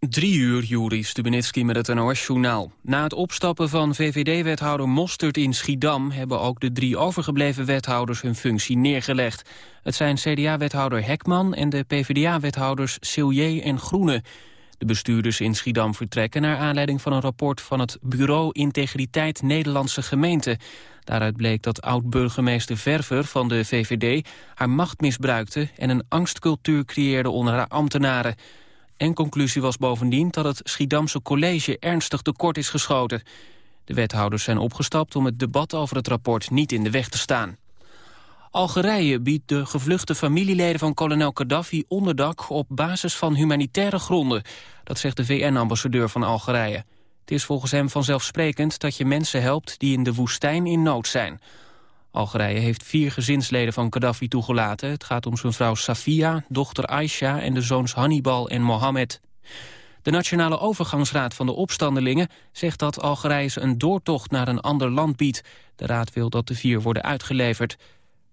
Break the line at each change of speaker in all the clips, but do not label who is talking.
Drie uur, Juri Stubenitski met het NOS-journaal. Na het opstappen van VVD-wethouder Mostert in Schiedam... hebben ook de drie overgebleven wethouders hun functie neergelegd. Het zijn CDA-wethouder Hekman en de PvdA-wethouders Sillier en Groene. De bestuurders in Schiedam vertrekken naar aanleiding van een rapport... van het Bureau Integriteit Nederlandse Gemeenten. Daaruit bleek dat oud-burgemeester Verver van de VVD... haar macht misbruikte en een angstcultuur creëerde onder haar ambtenaren... En conclusie was bovendien dat het Schiedamse college ernstig tekort is geschoten. De wethouders zijn opgestapt om het debat over het rapport niet in de weg te staan. Algerije biedt de gevluchte familieleden van kolonel Gaddafi onderdak op basis van humanitaire gronden. Dat zegt de VN-ambassadeur van Algerije. Het is volgens hem vanzelfsprekend dat je mensen helpt die in de woestijn in nood zijn. Algerije heeft vier gezinsleden van Gaddafi toegelaten. Het gaat om zijn vrouw Safia, dochter Aisha en de zoons Hannibal en Mohammed. De Nationale Overgangsraad van de opstandelingen zegt dat Algerije een doortocht naar een ander land biedt. De raad wil dat de vier worden uitgeleverd.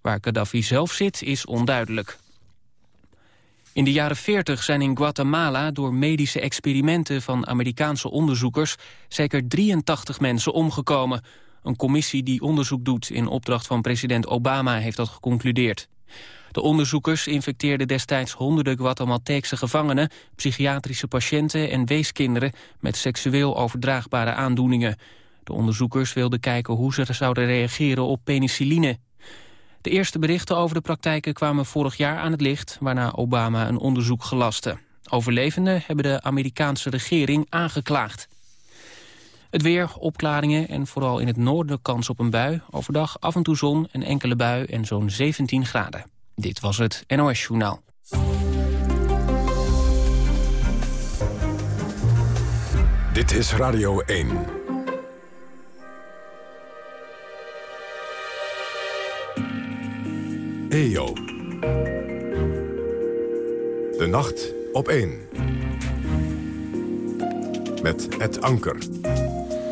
Waar Gaddafi zelf zit is onduidelijk. In de jaren 40 zijn in Guatemala door medische experimenten van Amerikaanse onderzoekers zeker 83 mensen omgekomen. Een commissie die onderzoek doet in opdracht van president Obama heeft dat geconcludeerd. De onderzoekers infecteerden destijds honderden Guatemalteekse gevangenen, psychiatrische patiënten en weeskinderen met seksueel overdraagbare aandoeningen. De onderzoekers wilden kijken hoe ze zouden reageren op penicilline. De eerste berichten over de praktijken kwamen vorig jaar aan het licht, waarna Obama een onderzoek gelaste. Overlevenden hebben de Amerikaanse regering aangeklaagd. Het weer, opklaringen en vooral in het noorden kans op een bui. Overdag af en toe zon, een enkele bui en zo'n 17 graden. Dit was het NOS Journaal.
Dit is Radio 1. EO. De nacht op 1. Met het anker.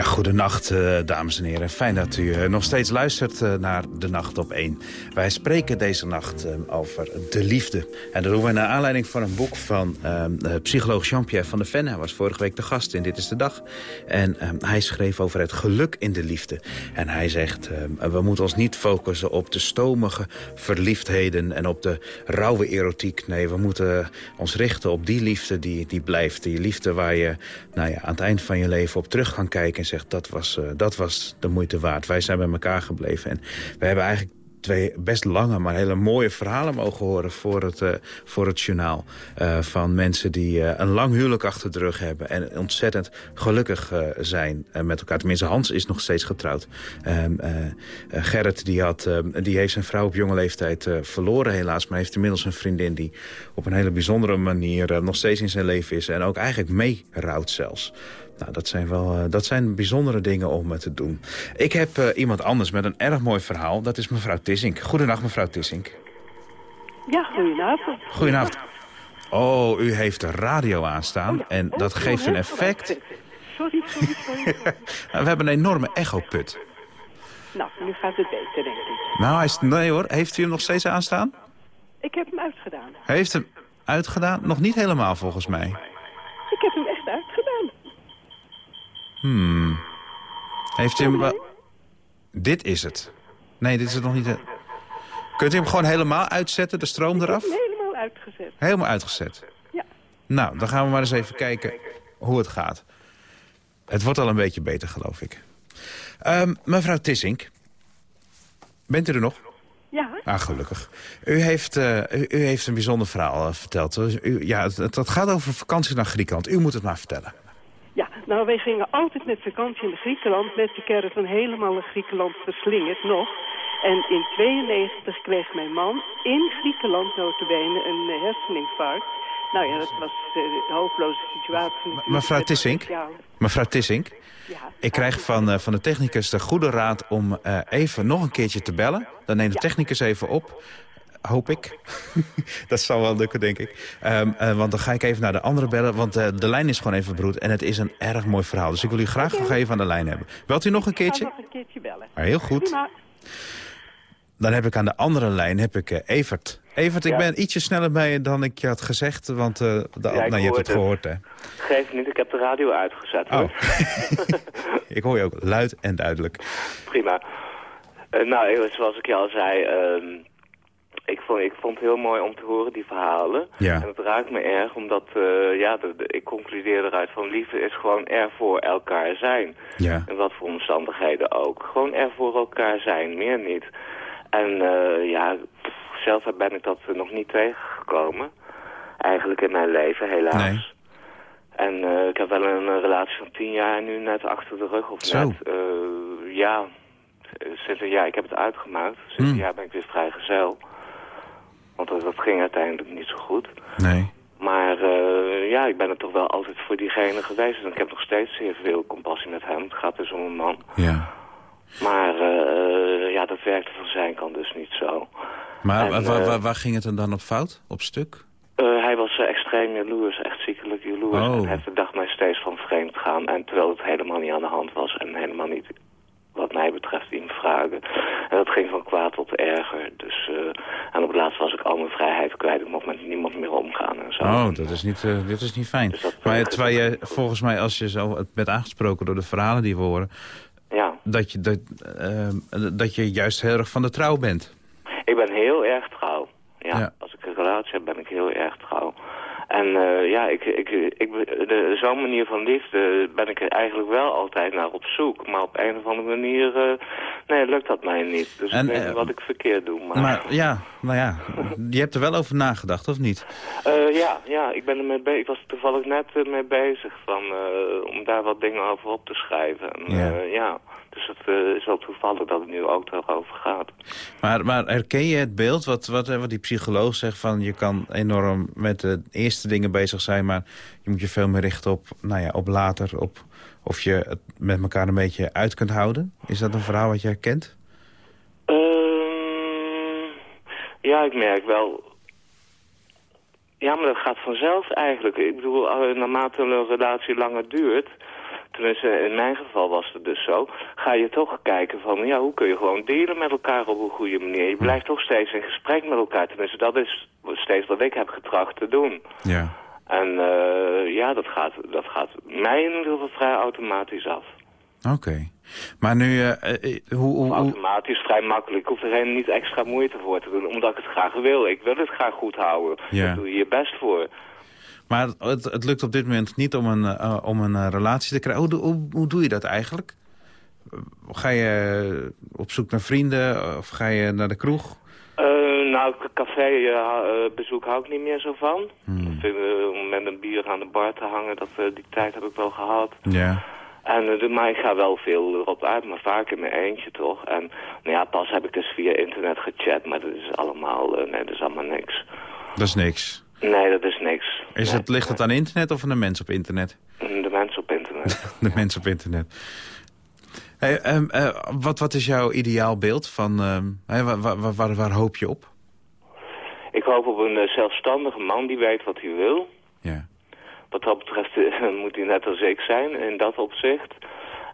Ja, goedenacht, uh, dames en heren. Fijn dat u uh, nog steeds luistert uh, naar De Nacht op 1. Wij spreken deze nacht over de liefde. En dat doen we naar aanleiding van een boek van psycholoog Jean-Pierre van der Ven. Hij was vorige week de gast in Dit is de Dag. En hij schreef over het geluk in de liefde. En hij zegt, we moeten ons niet focussen op de stomige verliefdheden... en op de rauwe erotiek. Nee, we moeten ons richten op die liefde die, die blijft. Die liefde waar je nou ja, aan het eind van je leven op terug kan kijken en zegt dat was, uh, dat was de moeite waard. Wij zijn bij elkaar gebleven. En we hebben eigenlijk twee best lange, maar hele mooie verhalen mogen horen voor het, uh, voor het journaal. Uh, van mensen die een lang huwelijk achter de rug hebben en ontzettend gelukkig zijn met elkaar. Tenminste, Hans is nog steeds getrouwd. Um, Gerrit die had, die heeft zijn vrouw op jonge leeftijd verloren helaas, maar heeft inmiddels een vriendin die op een hele bijzondere manier nog steeds in zijn leven is en ook eigenlijk meerouwt zelfs. Nou, dat zijn wel uh, dat zijn bijzondere dingen om uh, te doen. Ik heb uh, iemand anders met een erg mooi verhaal. Dat is mevrouw Tissink. Goedenacht, mevrouw Tissink.
Ja, goedenavond.
Goedenavond. Oh, u heeft de radio aanstaan oh, ja. en dat oh, geeft een effect.
Sorry, sorry, sorry.
we hebben een enorme echoput.
Nou, nu gaat het beter, denk ik.
Nou, hij is, nee hoor. Heeft u hem nog steeds aanstaan?
Ik heb hem uitgedaan.
Heeft hem uitgedaan? Nog niet helemaal, volgens mij.
Ik heb hem echt uitgedaan.
Hmm. Heeft u hem... Dit is het. Nee, dit is het nog niet. Kunt u hem gewoon helemaal uitzetten, de stroom eraf?
helemaal uitgezet.
Helemaal uitgezet?
Ja.
Nou, dan gaan we maar eens even kijken hoe het gaat. Het wordt al een beetje beter, geloof ik. Um, mevrouw Tissink, bent u er nog?
Ja.
Ah, gelukkig. U heeft, uh, u, u, heeft een bijzonder verhaal uh, verteld. U, ja, het, het gaat over vakantie naar Griekenland. U moet het maar vertellen.
Nou wij gingen altijd met vakantie in Griekenland met de caravan helemaal in Griekenland verslingerd nog. En in 92 kreeg mijn man in Griekenland notabene een uh, herseninfarct. Nou ja, dat was uh, de hopeloze situatie.
Mevrouw Tissink, mevrouw Tissink,
ja,
ik krijg van, uh, van de technicus de goede raad om uh, even nog een keertje te bellen. Dan neemt de technicus even op. Hoop ik. dat zal wel lukken, denk ik. Um, uh, want dan ga ik even naar de andere bellen. Want uh, de lijn is gewoon even broed. En het is een erg mooi verhaal. Dus ik wil u graag okay. nog even aan de lijn hebben. Belt u nog een keertje?
Ik ga nog een keertje bellen.
Maar heel goed.
Prima.
Dan heb ik aan de andere lijn heb ik, uh, Evert. Evert, ik
Ja.
ben ietsje sneller bij je dan ik je had gezegd, want eh, de,
Ja,
nou, je hebt het gehoord, hè?
Geef niet, ik heb de radio uitgezet. hoor.
Oh. ik hoor je ook luid en duidelijk.
Prima. Eh, nou, eh, zoals ik je al zei, ehm, ik, vond, ik vond het heel mooi om te horen, die verhalen.
Ja.
En het raakt me erg, omdat eh, ja, de, de- ik concludeer eruit van liefde is gewoon er voor elkaar zijn.
Ja.
In wat voor omstandigheden ook. Gewoon er voor elkaar zijn, meer niet. En eh, ja, pff, zelf ben ik dat nog niet tegengekomen. Eigenlijk in mijn leven, helaas.
Nee.
En eh, ik heb wel een, relatie van tien jaar nu net achter de rug. Of
Zo.
net, ja, sinds een jaar. Ik heb het uitgemaakt. Sinds
Hmm.
een jaar ben ik weer vrijgezel. Want dat, ging uiteindelijk niet zo goed.
Nee.
Maar eh, ja, ik ben er toch wel altijd voor diegene geweest. En ik heb nog steeds zeer veel compassie met hem. Het gaat dus om een man.
Ja.
Maar eh, ja, dat werkte van zijn kant dus niet zo.
Maar
En, eh,
wa- waar ging het dan dan op fout? Op stuk?
Hij was extreem jaloers, echt ziekelijk jaloers.
Oh.
En hij verdacht mij steeds van vreemd gaan. En terwijl het helemaal niet aan de hand was. En helemaal niet, wat mij betreft, in vragen. En dat ging van kwaad tot erger. Dus, eh, en op het laatst was ik al mijn vrijheid kwijt. Ik mocht met niemand meer omgaan en zo.
Oh, dat is niet, eh, dit is niet fijn.
Dus eh,
Maar
dat
terwijl je, volgens mij, als je zo bent aangesproken door de verhalen die we horen...
Ja,
dat je, dat, eh, dat je juist heel erg van de trouw bent.
ik ben heel erg trouw. Ja,
Ja.
als ik een relatie heb, ben ik heel erg trouw. En eh, ja, ik, ik, ik, de- zo'n manier van liefde ben ik er eigenlijk wel altijd naar op zoek. Maar op een of andere manier, eh, nee, lukt dat mij niet. Dus
En,
ik weet
eh,
niet wat ik verkeerd doe. Maar,
Maar ja, nou ja, je hebt er wel over nagedacht, of niet?
Ja, ja, ik ben er mee bezig. Ik was er toevallig net mee bezig van, om daar wat dingen over op te schrijven. En,
Ja.
ja. Dus het eh, is wel toevallig dat het nu ook daarover gaat.
Maar, maar herken je het beeld, wat, wat, eh, wat die psycholoog zegt... van je kan enorm met de eerste dingen bezig zijn... maar je moet je veel meer richten op, nou ja, op later... Op, of je het met elkaar een beetje uit kunt houden? Is dat een verhaal wat je herkent?
Ehm, ja, ik merk wel... Ja, maar dat gaat vanzelf eigenlijk. Ik bedoel, eh, naarmate een relatie langer duurt... Tenminste, in mijn geval was het dus zo. Ga je toch kijken van, ja, hoe kun je gewoon dealen met elkaar op een goede manier. Je blijft toch steeds in gesprek met elkaar. Tenminste, dat is steeds wat ik heb getracht te doen.
Ja.
En eh, ja, dat gaat, dat gaat mij in ieder geval vrij automatisch af.
Oké. Maar nu, eh, eh, hoe... hoe,
Automatisch vrij makkelijk. Ik hoef er niet extra moeite voor te doen, omdat ik het graag wil. Ik wil het graag goed houden.
Ja.
Daar doe je je best voor.
Maar het, het lukt op dit moment niet om een, eh, om een eh, relatie te krijgen. Hoe, doe- hoe, hoe doe je dat eigenlijk? Eh, Ga je op zoek naar vrienden of ga je naar de kroeg?
Eh, nou, café-bezoek hou ik niet meer zo van.
Hmm.
Ik vind, eh, om met een bier aan de bar te hangen, dat, eh, die tijd heb ik wel gehad.
Ja.
En, eh, maar ik ga wel veel erop uit, maar vaak in mijn eentje toch. En nou ja, pas heb ik dus via internet gechat, maar dat is allemaal, eh, nee, dat is allemaal niks.
Dat is niks.
Nee, dat is niks.
Is
Nee,
het, ligt het aan internet of aan de mens op internet?
De mensen op internet.
De mens op internet. Hey, ehm, eh, wat, wat is jouw ideaalbeeld van... ehm, waar, waar, waar, waar hoop je op?
ik hoop op een eh, zelfstandige man die weet wat hij wil.
Ja.
Wat dat betreft moet hij net als ik zijn in dat opzicht.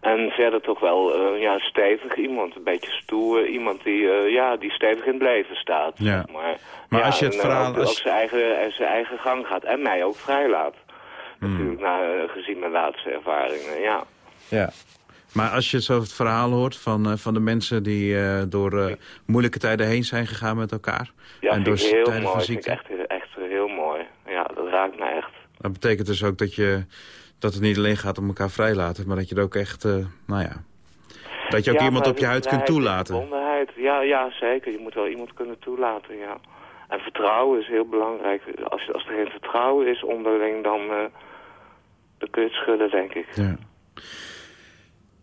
En verder toch wel eh, ja, stevig iemand, een beetje stoer. Iemand die, eh, ja, die stevig in het leven staat.
Ja.
zeg maar
Maar
Ja,
als je het
eh,
verhaal-
Ook,
als-
ook zijn, eigen, en zijn eigen gang gaat. En mij ook vrijlaat.
Hmm.
Natuurlijk, na, gezien mijn laatste ervaringen, ja.
ja. Maar als je zo het verhaal hoort van, van de mensen die door moeilijke tijden heen zijn gegaan met elkaar.
Ja,
en door
heel
tijden
mooi.
van
Vind ik
ziekte.
echt, echt heel mooi. Ja, dat raakt me echt.
Dat betekent dus ook dat, je, dat het niet alleen gaat om elkaar vrijlaten. Maar dat je er ook echt, eh, nou ja... Dat je ook
Ja,
iemand op je huid kunt toelaten.
Ja, ja, zeker. Je moet wel iemand kunnen toelaten, ja. En vertrouwen is heel belangrijk. Als, als er geen vertrouwen is onderling, dan, eh, dan kun je het schudden, denk ik.
Ja.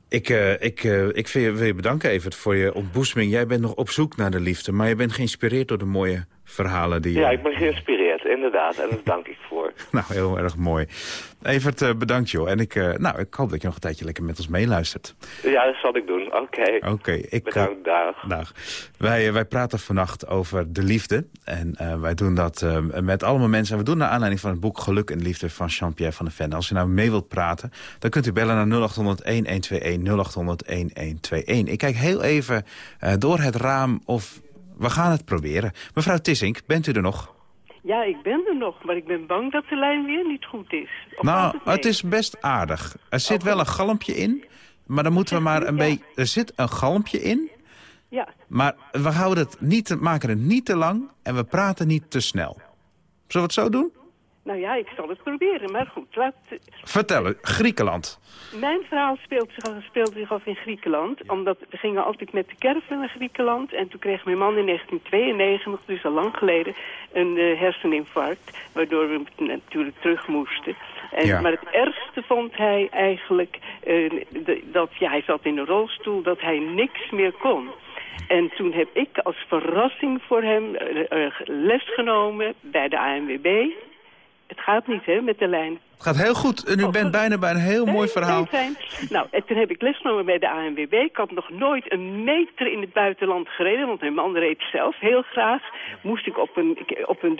Ik, eh, ik, ik wil je, wil je bedanken, Evert, voor je ontboezeming. Jij bent nog op zoek naar de liefde, maar je bent geïnspireerd door de mooie verhalen die je...
Ja, ik ben geïnspireerd, inderdaad. En daar dank ik voor.
Nou, heel erg mooi. Evert, eh, bedankt joh. En ik, eh, nou, ik hoop dat je nog een tijdje lekker met ons meeluistert.
Ja, dat zal ik doen. Oké.
Oké, ik... eh,
Bedankt, dag.
Dag. Wij, wij praten vannacht over de liefde. En wij doen dat met allemaal mensen. En we doen naar aanleiding van het boek Geluk en Liefde van Jean-Pierre van der Ven. Als u nou mee wilt praten, dan kunt u bellen naar 0800-1121, 0800-1121. Ik kijk heel even door het raam of We gaan het proberen. Mevrouw Tissink, bent u er nog?
Ja, ik ben er nog, maar ik ben bang dat de lijn weer niet goed is. Of
nou, het is best aardig. Er zit wel een galmpje in, maar dan moeten we maar een
Ja.
beetje... Er zit een galmpje in,
Ja,
maar we houden het niet, te- maken het niet te lang en we praten niet te snel. Zullen we het zo doen?
Nou ja, ik zal het proberen, maar goed. Laat,
Vertel, u, Griekenland.
Mijn verhaal speelt zich, af- speelt zich af in Griekenland. Omdat we gingen altijd met de caravan naar Griekenland. En toen kreeg mijn man in 1992, dus al lang geleden, een eh, herseninfarct. Waardoor we natuurlijk terug moesten. En,
Ja.
Maar het ergste vond hij eigenlijk, eh, de- dat ja, hij zat in een rolstoel, dat hij niks meer kon. En toen heb ik als verrassing voor hem eh, les genomen bij de ANWB. Het gaat niet, hè, met de lijn.
Het gaat heel goed en u
Oh,
bent
goed.
bijna bij een heel mooi verhaal.
fijn. Nou, en toen heb ik lesgenomen bij de ANWB. Ik had nog nooit een meter in het buitenland gereden, want mijn man reed zelf heel graag. Moest ik op een, op een,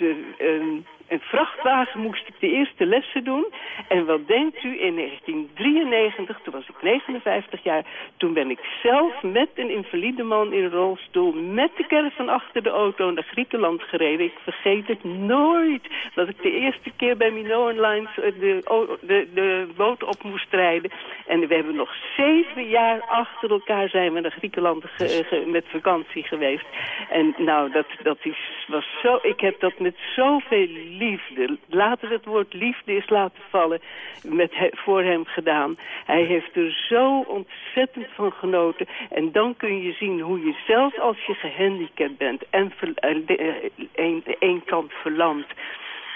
een vrachtwagen moest ik de eerste lessen doen. En wat denkt u, in 1993, toen was ik 59 jaar, toen ben ik zelf met een invalide man in een rolstoel, met de caravan achter de auto naar Griekenland gereden. Ik vergeet het nooit, dat ik de eerste keer bij Minoan Lines eh, de, de, de boot op moest rijden. En we hebben nog zeven jaar achter elkaar zijn we naar Griekenland ge- ge- met vakantie geweest. En nou, dat, dat is, was zo, ik heb dat met zoveel liefde, laten we het woord liefde eens laten vallen, met voor hem gedaan. Hij heeft er zo ontzettend van genoten. En dan kun je zien hoe je zelfs als je gehandicapt bent en ver- eh, de- eh, een, één kant verlamd,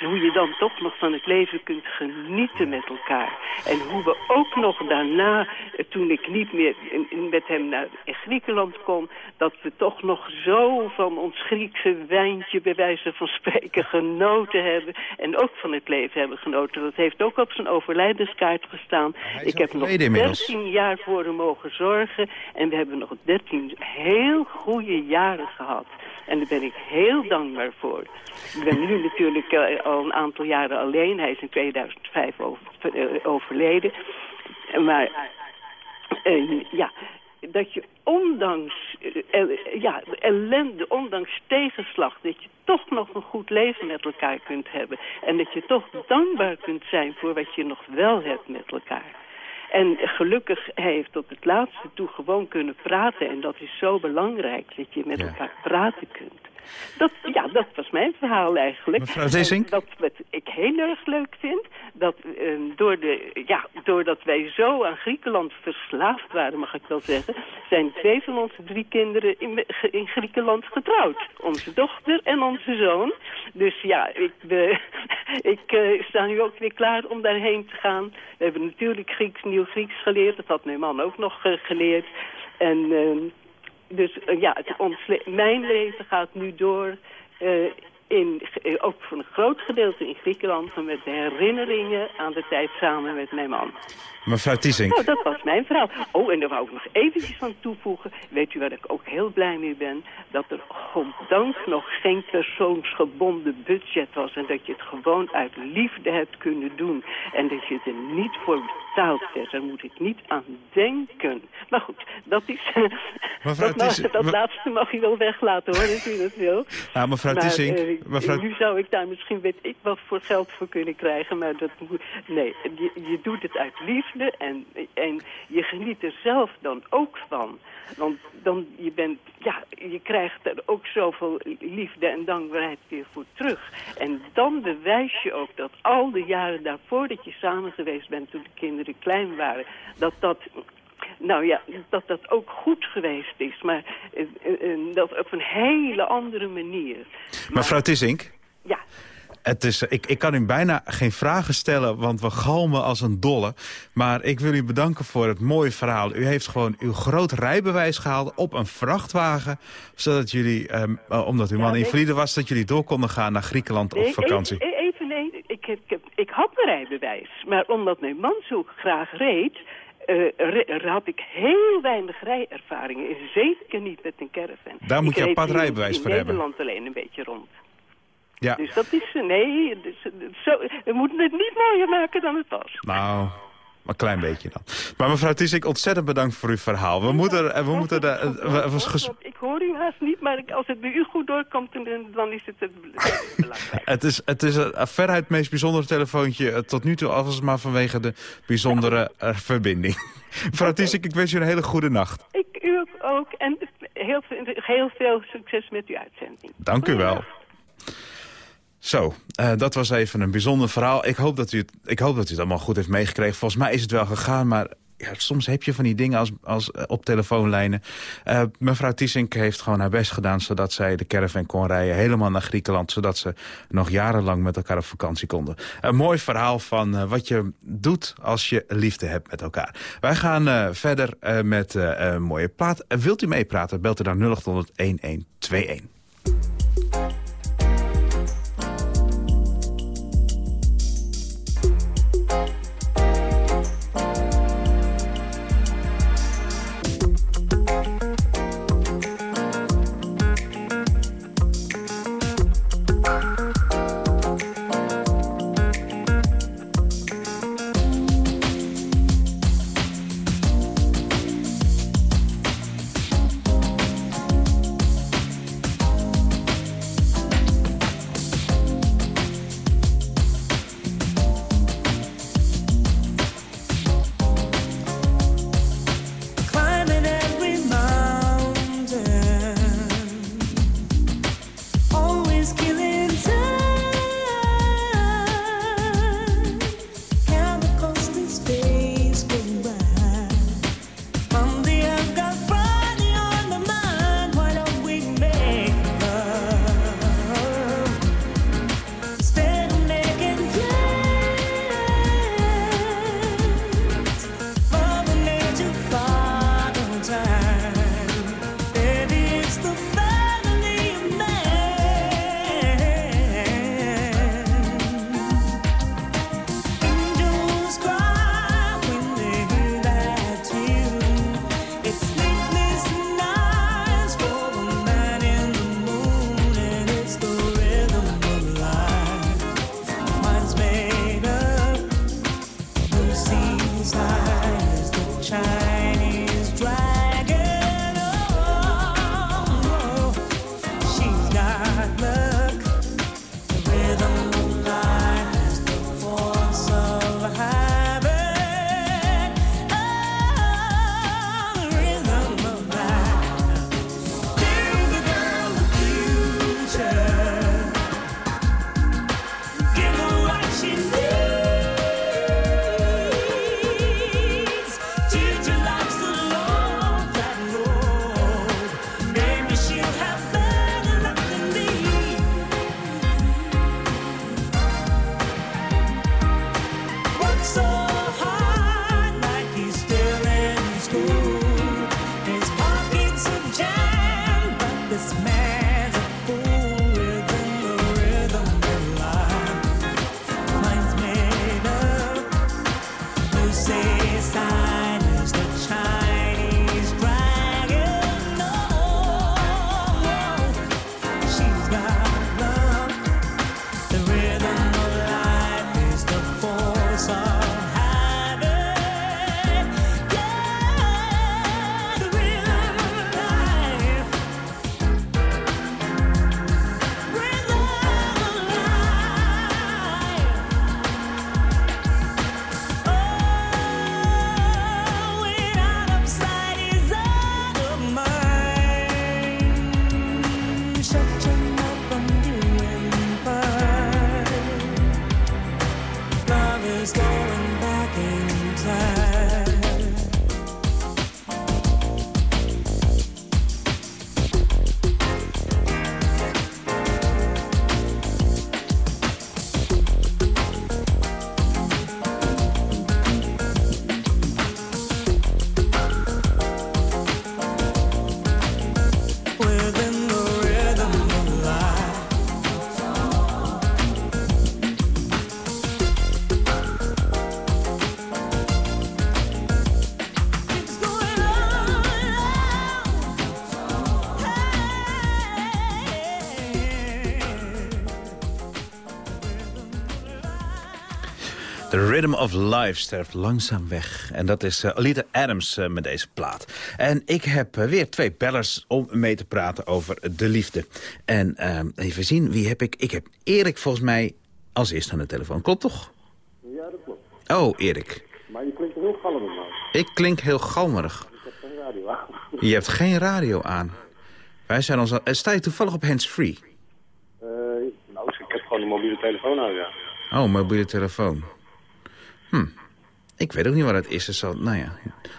hoe je dan toch nog van het leven kunt genieten met elkaar. En hoe we ook nog daarna, eh, toen ik niet meer met hem naar Griekenland kon... dat we toch nog zo van ons Griekse wijntje bij wijze van spreken genoten hebben. En ook van het leven hebben genoten. Dat heeft ook op zijn overlijdenskaart gestaan. Ik heb nog
overleden inmiddels.
13 jaar voor hem mogen zorgen. En we hebben nog 13 heel goede jaren gehad. En daar ben ik heel dankbaar voor. Ik ben nu natuurlijk eh, al een aantal jaren alleen. Hij is in 2005 over, eh, overleden. Maar eh, ja, dat je ondanks el- ja, ellende, ondanks tegenslag... dat je toch nog een goed leven met elkaar kunt hebben. En dat je toch dankbaar kunt zijn voor wat je nog wel hebt met elkaar. En gelukkig hij heeft tot het laatste toe gewoon kunnen praten. En dat is zo belangrijk, dat je met
Ja.
elkaar praten kunt. Dat, ja, dat was mijn verhaal eigenlijk.
Mevrouw
Dat wat ik heel erg leuk vind, dat eh, door de, ja, doordat wij zo aan Griekenland verslaafd waren, mag ik wel zeggen, zijn twee van onze drie kinderen in, in Griekenland getrouwd. Onze dochter en onze zoon. Dus ja, ik, eh, ik eh, sta nu ook weer klaar om daarheen te gaan. We hebben natuurlijk Grieks, nieuw Grieks geleerd. Dat had mijn man ook nog eh, geleerd. En... ehm, dus eh, ja, het, ons le- mijn leven gaat nu door, eh, in, eh, ook voor een groot gedeelte in Griekenland, maar met de herinneringen aan de tijd samen met mijn man.
Mevrouw Tiesink.
Nou, dat was mijn verhaal. Oh, en daar wou ik nog eventjes aan toevoegen. Weet u waar ik ook heel blij mee ben? Dat er goddank nog geen persoonsgebonden budget was. En dat je het gewoon uit liefde hebt kunnen doen. En dat je het er niet voor betaald werd. Daar moet ik niet aan denken. Maar goed, dat is...
Mevrouw
dat, dat laatste mag je wel weglaten hoor, als u dat wil.
Nou, mevrouw
Maar,
Tiesink,
eh,
mevrouw-
nu zou ik daar misschien weet ik wat voor geld voor kunnen krijgen. Maar dat moet... Nee, je, je doet het uit liefde en, en je geniet er zelf dan ook van. Want dan, je, bent, ja, je krijgt er ook zoveel liefde en dankbaarheid weer voor terug. En dan bewijs je ook dat al de jaren daarvoor dat je samen geweest bent toen de kinderen klein waren, dat dat nou ja, dat dat ook goed geweest is, maar eh, eh, eh, dat op een hele andere manier.
Mevrouw Tissink,
Ja,
het is, ik, ik kan u bijna geen vragen stellen, want we galmen als een dolle. Maar ik wil u bedanken voor het mooie verhaal. U heeft gewoon uw groot rijbewijs gehaald op een vrachtwagen. Zodat jullie, ehm, eh, omdat uw man
nee.
invalide was, dat jullie door konden gaan naar Griekenland op vakantie.
Ik, ik, heb, ik had een rijbewijs. Maar omdat mijn man zo graag reed, eh, re- had ik heel weinig rijervaring. Zeker niet met een caravan.
Daar moet
Ik
je apart
in-
rijbewijs
in
voor hebben.
Nederland alleen een beetje rond.
Ja,
Dus dat is, nee, dus, zo, we moeten het niet mooier maken dan het was.
nou,
een klein beetje dan. Maar mevrouw Tiesik, ontzettend bedankt voor uw verhaal. We moeten... We moeten de, we- we- ges-
Ik hoor u haast niet, maar als het bij u goed doorkomt, dan, is het het belangrijk.
het is, het is een, veruit het meest bijzondere telefoontje eh, tot nu toe. Alles maar vanwege de bijzondere eh, verbinding. Mevrouw Tiesik, ik wens u een hele goede nacht.
Ik u ook. En heel, veel- heel veel succes met uw uitzending.
Dank u wel. Zo, eh, dat was even een bijzonder verhaal. Ik hoop, dat u het, ik hoop dat u het allemaal goed heeft meegekregen. Volgens mij is het wel gegaan, maar ja, soms heb je van die dingen als, als eh, op telefoonlijnen. Eh, mevrouw Tiesink heeft gewoon haar best gedaan... zodat zij de caravan kon rijden helemaal naar Griekenland... zodat ze nog jarenlang met elkaar op vakantie konden. Een mooi verhaal van wat je doet als je liefde hebt met elkaar. Wij gaan verder met een mooie plaat. Wilt u meepraten, belt u naar 0800 1121.
Rhythm of Life
sterft langzaam weg. En dat is uh, Alita Adams uh, met deze plaat. En ik heb uh, weer twee bellers om mee te praten over de liefde. En even zien, wie heb ik? Ik heb Erik volgens mij als eerste aan de telefoon. Klopt toch?
Ja, dat klopt.
Oh, Erik.
Maar je klinkt heel galmerig nou.
Ik klink heel galmerig.
Ik heb geen radio aan.
Je hebt geen radio aan. Wij zijn ons al... Sta je toevallig op hands-free?
nou, ik heb gewoon een mobiele telefoon uit, ja.
Oh, mobiele telefoon. Hm. Ik weet ook niet wat het is. Het zal, nou ja.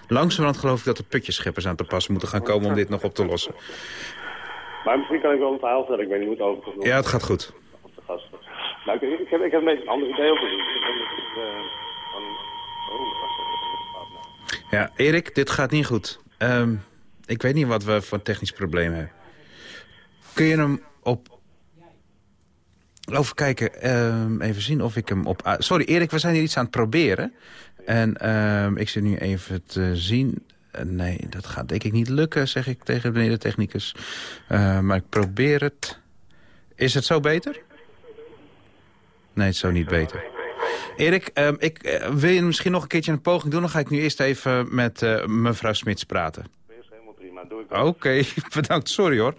Langzamerhand geloof ik dat de putjescheppers aan te pas moeten gaan komen om dit nog op te lossen.
Maar misschien kan ik wel een verhaal vertellen. Ik weet niet hoe het overigens
Ja, het gaat goed.
Nou, ik, ik, heb, ik heb een beetje een ander idee over.
Ja, Erik, dit gaat niet goed. Ehm, ik weet niet wat we voor technisch probleem hebben. Kun je hem op... Over kijken, ehm, even zien of ik hem op... Sorry Erik, we zijn hier iets aan het proberen. En ehm, ik zit nu even te zien... Uh, nee, dat gaat denk ik niet lukken, zeg ik tegen meneer de technicus. Uh, maar ik probeer het. Is het zo beter? Nee, het is zo niet beter. Erik, ik, uh, wil je misschien nog een keertje een poging doen? Dan ga ik nu eerst even met uh, mevrouw Smits praten. Oké, okay, bedankt. Sorry hoor.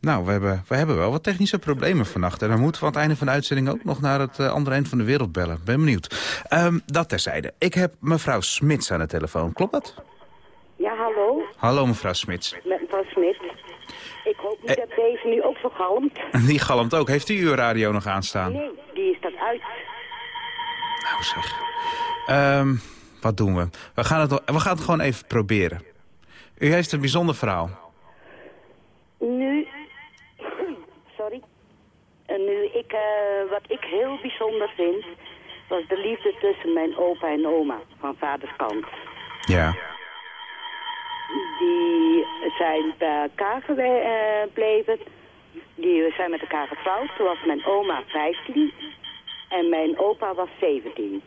Nou, we hebben, we hebben wel wat technische problemen vannacht. En dan moeten we aan het einde van de uitzending ook nog naar het uh, andere eind van de wereld bellen. Ben benieuwd. Um, dat terzijde. Ik heb mevrouw Smits aan de telefoon. Klopt dat?
Ja, hallo.
Hallo mevrouw Smits.
Met mevrouw Smits. Ik hoop niet eh, dat deze nu ook zo galmt.
Die galmt ook. Heeft u uw radio nog aanstaan?
Nee, die is dat uit.
Nou zeg. Um, wat doen we? We gaan, het, we gaan het gewoon even proberen. U heeft een bijzonder verhaal.
Nu... Sorry. Uh, nu, ik, uh, wat ik heel bijzonder vind... was de liefde tussen mijn opa en oma van vaders kant.
Ja.
Die zijn bij elkaar gebleven. Die zijn met elkaar getrouwd. Toen was mijn oma 15 en mijn opa was 17.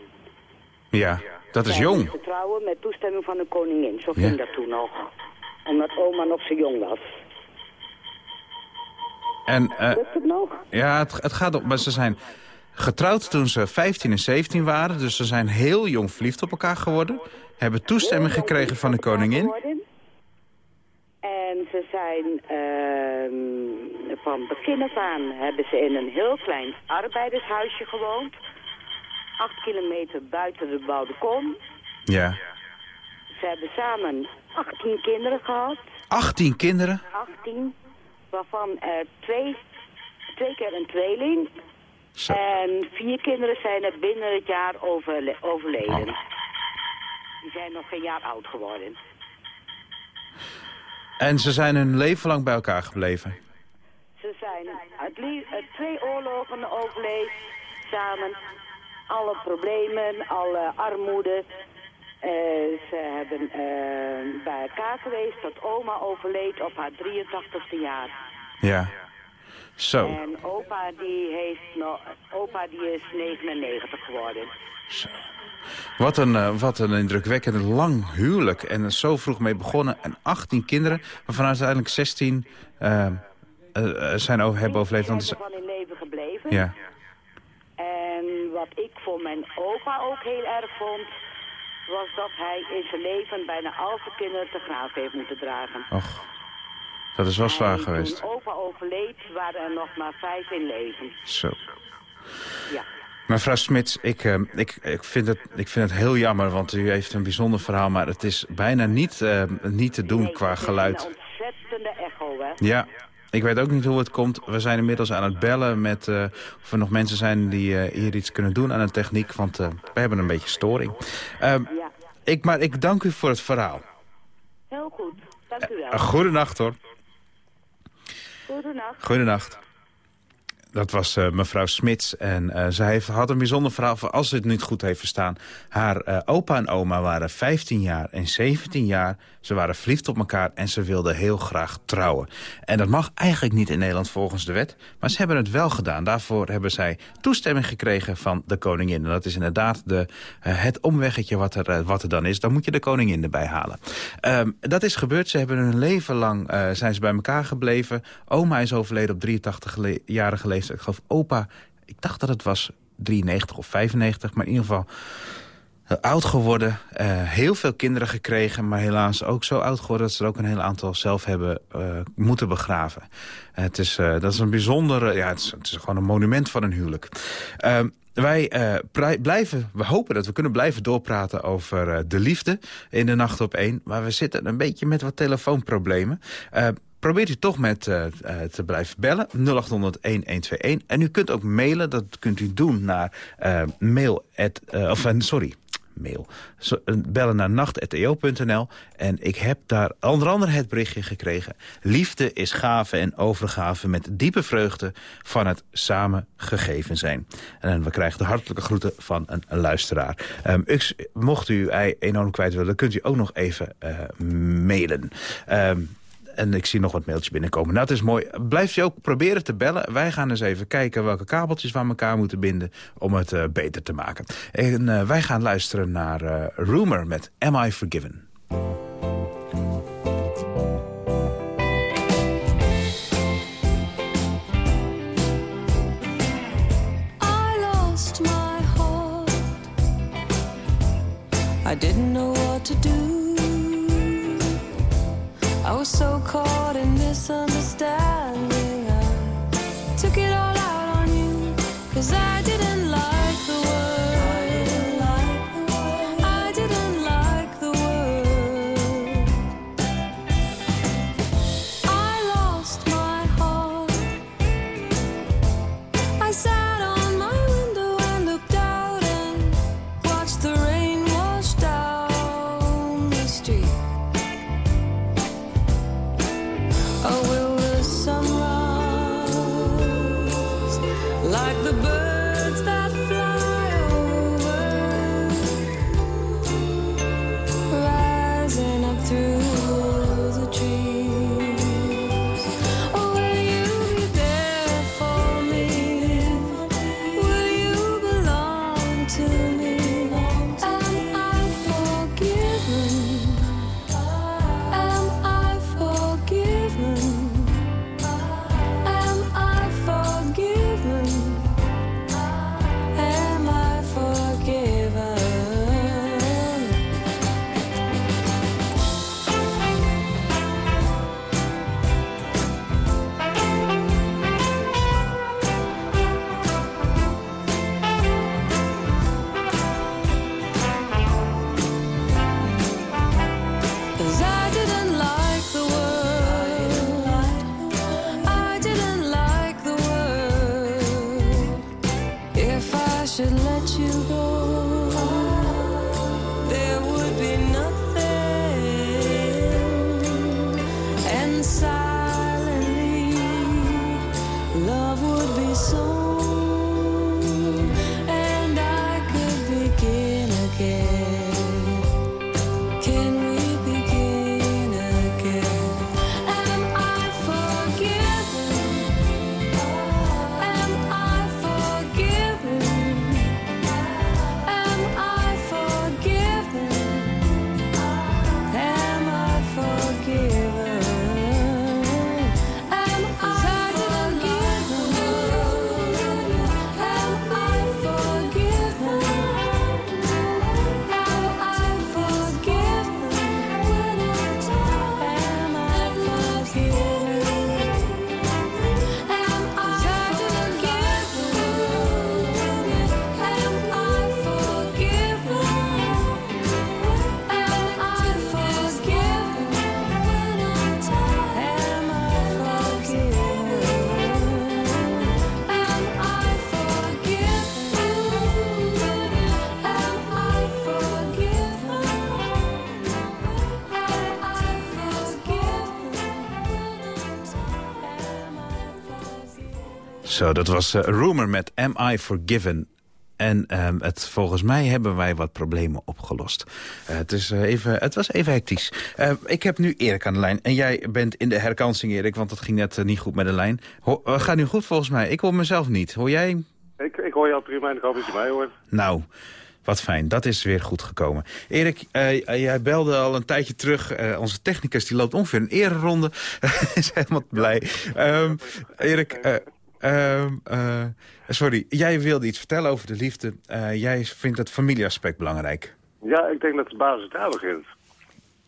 Ja, dat is jong.
Ze trouwen met toestemming van de koningin. Zo ging ja. dat toen nog. Omdat oma nog zo jong was.
En, uh,
Lukt het nog?
Ja, het, het gaat op. Maar ze zijn getrouwd toen ze 15 en 17 waren. Dus ze zijn heel jong verliefd op elkaar geworden. Hebben toestemming gekregen van de koningin.
En ze zijn uh, van begin af aan hebben ze in een heel klein arbeidershuisje gewoond. Acht kilometer buiten de bebouwde kom.
Ja.
Ze hebben samen 18 kinderen gehad.
18 kinderen?
18, waarvan er twee, twee keer een tweeling.
Zo.
En vier kinderen zijn er binnen het jaar overle overleden. Oh. Die zijn nog geen jaar oud geworden.
En ze zijn hun leven lang bij elkaar gebleven?
Ze zijn uit twee oorlogen overleefd, samen. Alle problemen, alle armoede. Uh, ze hebben uh, bij elkaar geweest tot oma overleed op haar 83ste jaar.
Ja. Zo.
En opa die, heeft nog, opa die is 99 geworden.
Zo. Wat een, uh, wat een indrukwekkend lang huwelijk. En zo vroeg mee begonnen. En 18 kinderen, waarvan uiteindelijk 16 uh, uh, zijn over, hebben overleefd.
Die zijn in leven gebleven.
Ja.
En wat ik voor mijn opa ook heel erg vond... was dat hij in zijn leven bijna al zijn kinderen te graaf heeft moeten dragen.
Och, dat is wel zwaar geweest.
toen opa overleed, waren er nog maar vijf in leven.
Zo.
Ja.
Mevrouw Smits, ik, uh, ik, ik, vind het, ik vind het heel jammer, want u heeft een bijzonder verhaal... maar het is bijna niet, uh, niet te doen
nee,
qua geluid.
Een ontzettende echo, hè?
Ja, ik weet ook niet hoe het komt. We zijn inmiddels aan het bellen met uh, of er nog mensen zijn die hier iets kunnen doen aan de techniek... want we hebben een beetje storing.
ja.
ik, maar ik dank u voor het verhaal.
Heel goed, dank u wel.
Goedenacht, hoor.
Goedenacht.
Goedenacht. Dat was uh, mevrouw Smits. En uh, zij had een bijzonder verhaal voor als ze het niet goed heeft verstaan. Haar uh, opa en oma waren 15 jaar en 17 jaar. Ze waren verliefd op elkaar en ze wilden heel graag trouwen. En dat mag eigenlijk niet in Nederland volgens de wet. Maar ze hebben het wel gedaan. Daarvoor hebben zij toestemming gekregen van de koningin. En dat is inderdaad de, het omweggetje wat er, wat er dan is. Dan moet je de koningin erbij halen. Um, dat is gebeurd. Ze hebben hun leven lang zijn ze bij elkaar gebleven. Oma is overleden op 83-jarige leeftijd. Ik geloof opa, ik dacht dat het was 93 of 95, maar in ieder geval heel oud geworden. eh, heel veel kinderen gekregen, maar helaas ook zo oud geworden... dat ze er ook een heel aantal zelf hebben eh, moeten begraven. Eh, het is, eh, dat is een bijzondere... Ja, het is, het is gewoon een monument van een huwelijk. Ehm, wij eh, blijven, we hopen dat we kunnen blijven doorpraten over eh, de liefde in de nacht op één. Maar we zitten een beetje met wat telefoonproblemen. Probeert u toch met eh, eh, te blijven bellen. 0800-1121. En u kunt ook mailen. Dat kunt u doen naar eh, mail... at, of, sorry, mail. Bellen naar nacht.eo.nl. En ik heb daar onder andere het berichtje gekregen. Liefde is gave en overgave met diepe vreugde van het samen gegeven zijn. En we krijgen de hartelijke groeten van een, luisteraar. Ehm, Ux, mocht u enorm kwijt willen, kunt u ook nog even mailen. Ehm, en ik zie nog wat mailtjes binnenkomen. Nou, het is mooi. Blijf je ook proberen te bellen. Wij gaan eens even kijken welke kabeltjes we aan elkaar moeten binden... om het eh, beter te maken. En eh, wij gaan luisteren naar eh, Rumor met Am I Forgiven?
I didn't know Oh, so caught
Zo, dat was eh, Rumor met Am I Forgiven? En ehm, het, volgens mij hebben wij wat problemen opgelost. Eh, het, is, eh, even, het was even hectisch. Ik heb nu Erik aan de lijn. En jij bent in de herkansing, Erik, want dat ging net niet goed met de lijn. Ho gaat nu goed volgens mij. Ik hoor mezelf niet. Hoor jij?
Ik, ik hoor je al prima en ik hoop dat je mij hoort.
Nou, wat fijn. Dat is weer goed gekomen. Erik, jij belde al een tijdje terug. Onze technicus die loopt ongeveer een ereronde. is helemaal blij. Ehm, Erik, ehm, eh, sorry, jij wilde iets vertellen over de liefde. Eh, jij vindt het familieaspect belangrijk.
Ja, ik denk dat de basis daar begint.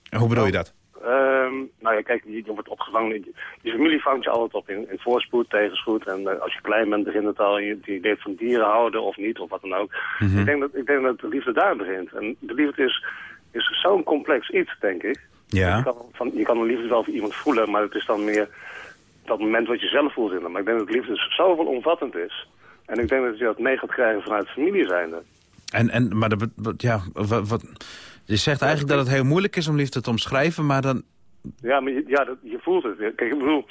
En hoe bedoel je dat?
Ehm, nou ja, kijk, je, je wordt opgevangen. Je, je familie vangt je altijd op in, in voorspoed, tegenspoed. En eh, als je klein bent, begint het al. Je, je van dieren houden of niet, of wat dan ook.
Mhm.
ik, denk dat, ik denk dat de liefde daar begint. En de liefde is, is zo'n complex iets, denk ik. Je
Ja,
kan, van, je kan een liefde wel voor iemand voelen, maar het is dan meer dat moment wat je zelf voelt in hem. Maar ik denk dat liefde zoveel omvattend is. En ik denk dat je dat mee gaat krijgen vanuit familie zijnde.
en, en, maar de, ja, wat, wat, je zegt eigenlijk dat het heel moeilijk is om liefde te omschrijven, maar dan...
Ja, maar je, ja, dat, je voelt het. Kijk, ik bedoel,